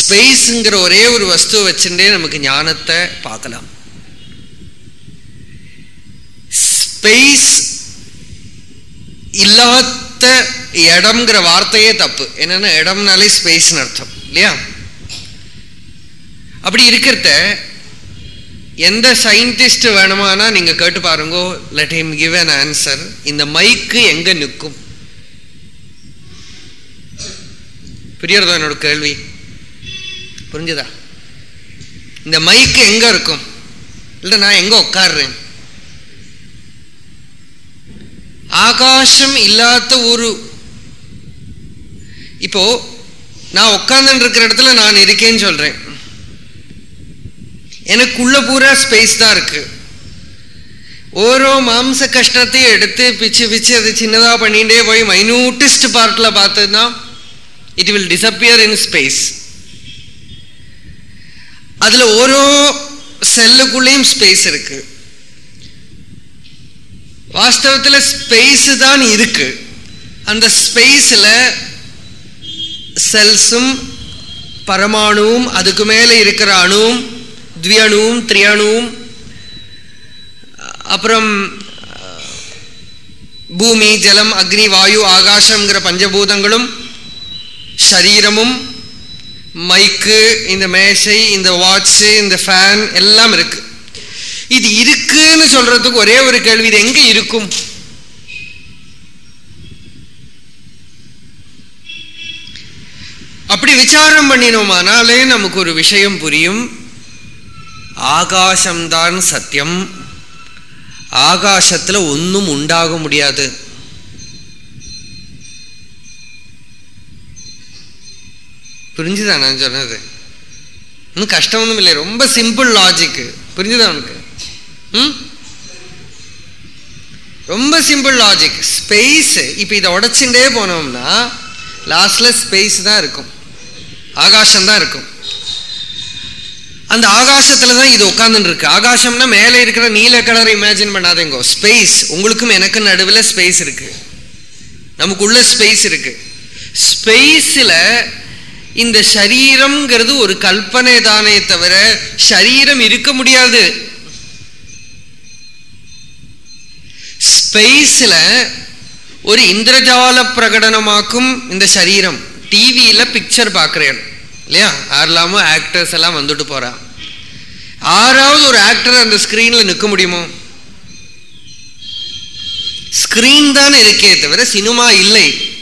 ஸ்பேஸுங்கிற ஒரே ஒரு வஸ்துவை வச்சுட்டே நமக்கு ஞானத்தை பார்க்கலாம். ஸ்பேஸ் இல்லாத இடம்ங்கிற வார்த்தையே தப்பு. என்னன்னா இடம்னாலே ஸ்பேஸ்னு அர்த்தம். இல்லையா? அப்படி இருக்கிறத எந்த சயின்டிஸ்ட் வேணுமானா நீங்க கேட்டு பாருங்கோ. Let him give an answer இந்த மைக்கு எங்க நிற்கும்? புரியறதா என்னோட கேள்வி? புரிஞ்சுதா? இந்த மைக்கு எங்க இருக்கும்? இல்லை நான் எங்க உட்காடுறேன் ஆகாசம் இல்லாத ஒரு இப்போ நான் உட்காந்துட்டு இருக்கிற இடத்துல நான் இருக்கேன்னு சொல்றேன். எனக்குள்ள பூரா ஸ்பேஸ் தான் இருக்கு. ஓரோ மாம்ச கஷ்டத்தையும் எடுத்து பிச்சு பிச்சு அது சின்னதாக பண்ணிகிட்டே போய் மைனூட்டஸ்ட் பார்ட்டில் பார்த்ததுன்னா it will disappear in space அதில் ஓரோ செல்லுக்குள்ளேயும் ஸ்பேஸ் இருக்கு. வாஸ்தவத்தில் ஸ்பேஸ் தான் இருக்கு. அந்த ஸ்பேஸில் செல்ஸும் பரமாணுவும் அதுக்கு மேலே இருக்கிற அணுவும் த்வியணுவும் திரியணுவும் அப்புறம் பூமி ஜலம் அக்னி வாயு ஆகாசம்ங்கிற பஞ்சபூதங்களும் சரீரமும் மைக்கு இந்த மேசை இந்த வாட்சு இந்த ஃபேன் எல்லாம் இருக்கு. இது இருக்குன்னு சொல்றதுக்கு ஒரே ஒரு கேள்வி இது எங்க இருக்கும்? அப்படி விசாரம் பண்ணினோமானாலே நமக்கு ஒரு விஷயம் புரியும். ஆகாசம்தான் சத்தியம். ஆகாசத்தில் ஒன்றும் உண்டாக முடியாது. புரிஞ்சுதா நான் சொன்னது? இன்னும் கஷ்டம் ஒன்றும் இல்லை ரொம்ப சிம்பிள் லாஜிக்கு புரிஞ்சுதா உனக்கு? ம்? ரொம்ப சிம்பிள் லாஜிக் ஸ்பேஸ் இப்போ இதை உடச்சுட்டே போனோம்னா லாஸ்ட்ல ஸ்பேஸ் தான் இருக்கும். ஆகாசம் தான் இருக்கும். அந்த ஆகாசத்துல தான் இது உட்காந்துட்டு இருக்கு ஆகாசம்னா மேலே இருக்கிற நீல கலர் இமேஜின் பண்ணாதேங்கோ. ஸ்பேஸ் உங்களுக்கும் எனக்கு நடுவில் ஸ்பேஸ் இருக்கு. நமக்குள்ள ஸ்பேஸ் இருக்கு. ஸ்பேஸில் இந்த சரீரம்ங்கிறது ஒரு கல்பனை தானே தவிர சரீரம் இருக்க முடியாது. ஸ்பேஸில் ஒரு இந்திரஜால பிரகடனமாக்கும் இந்த சரீரம். டிவியில் பிக்சர் பார்க்குறேன் இல்லையா? யாரெல்லாமோ ஆக்டர்ஸ் எல்லாம் வந்துட்டு போகிறான் ஆறாவது ஒரு ஆக்டர் அந்த ஸ்க்ரீனில் நிற்க முடியுமோ? ஸ்க்ரீன் தான் இருக்கே தவிர சினிமா இல்லை.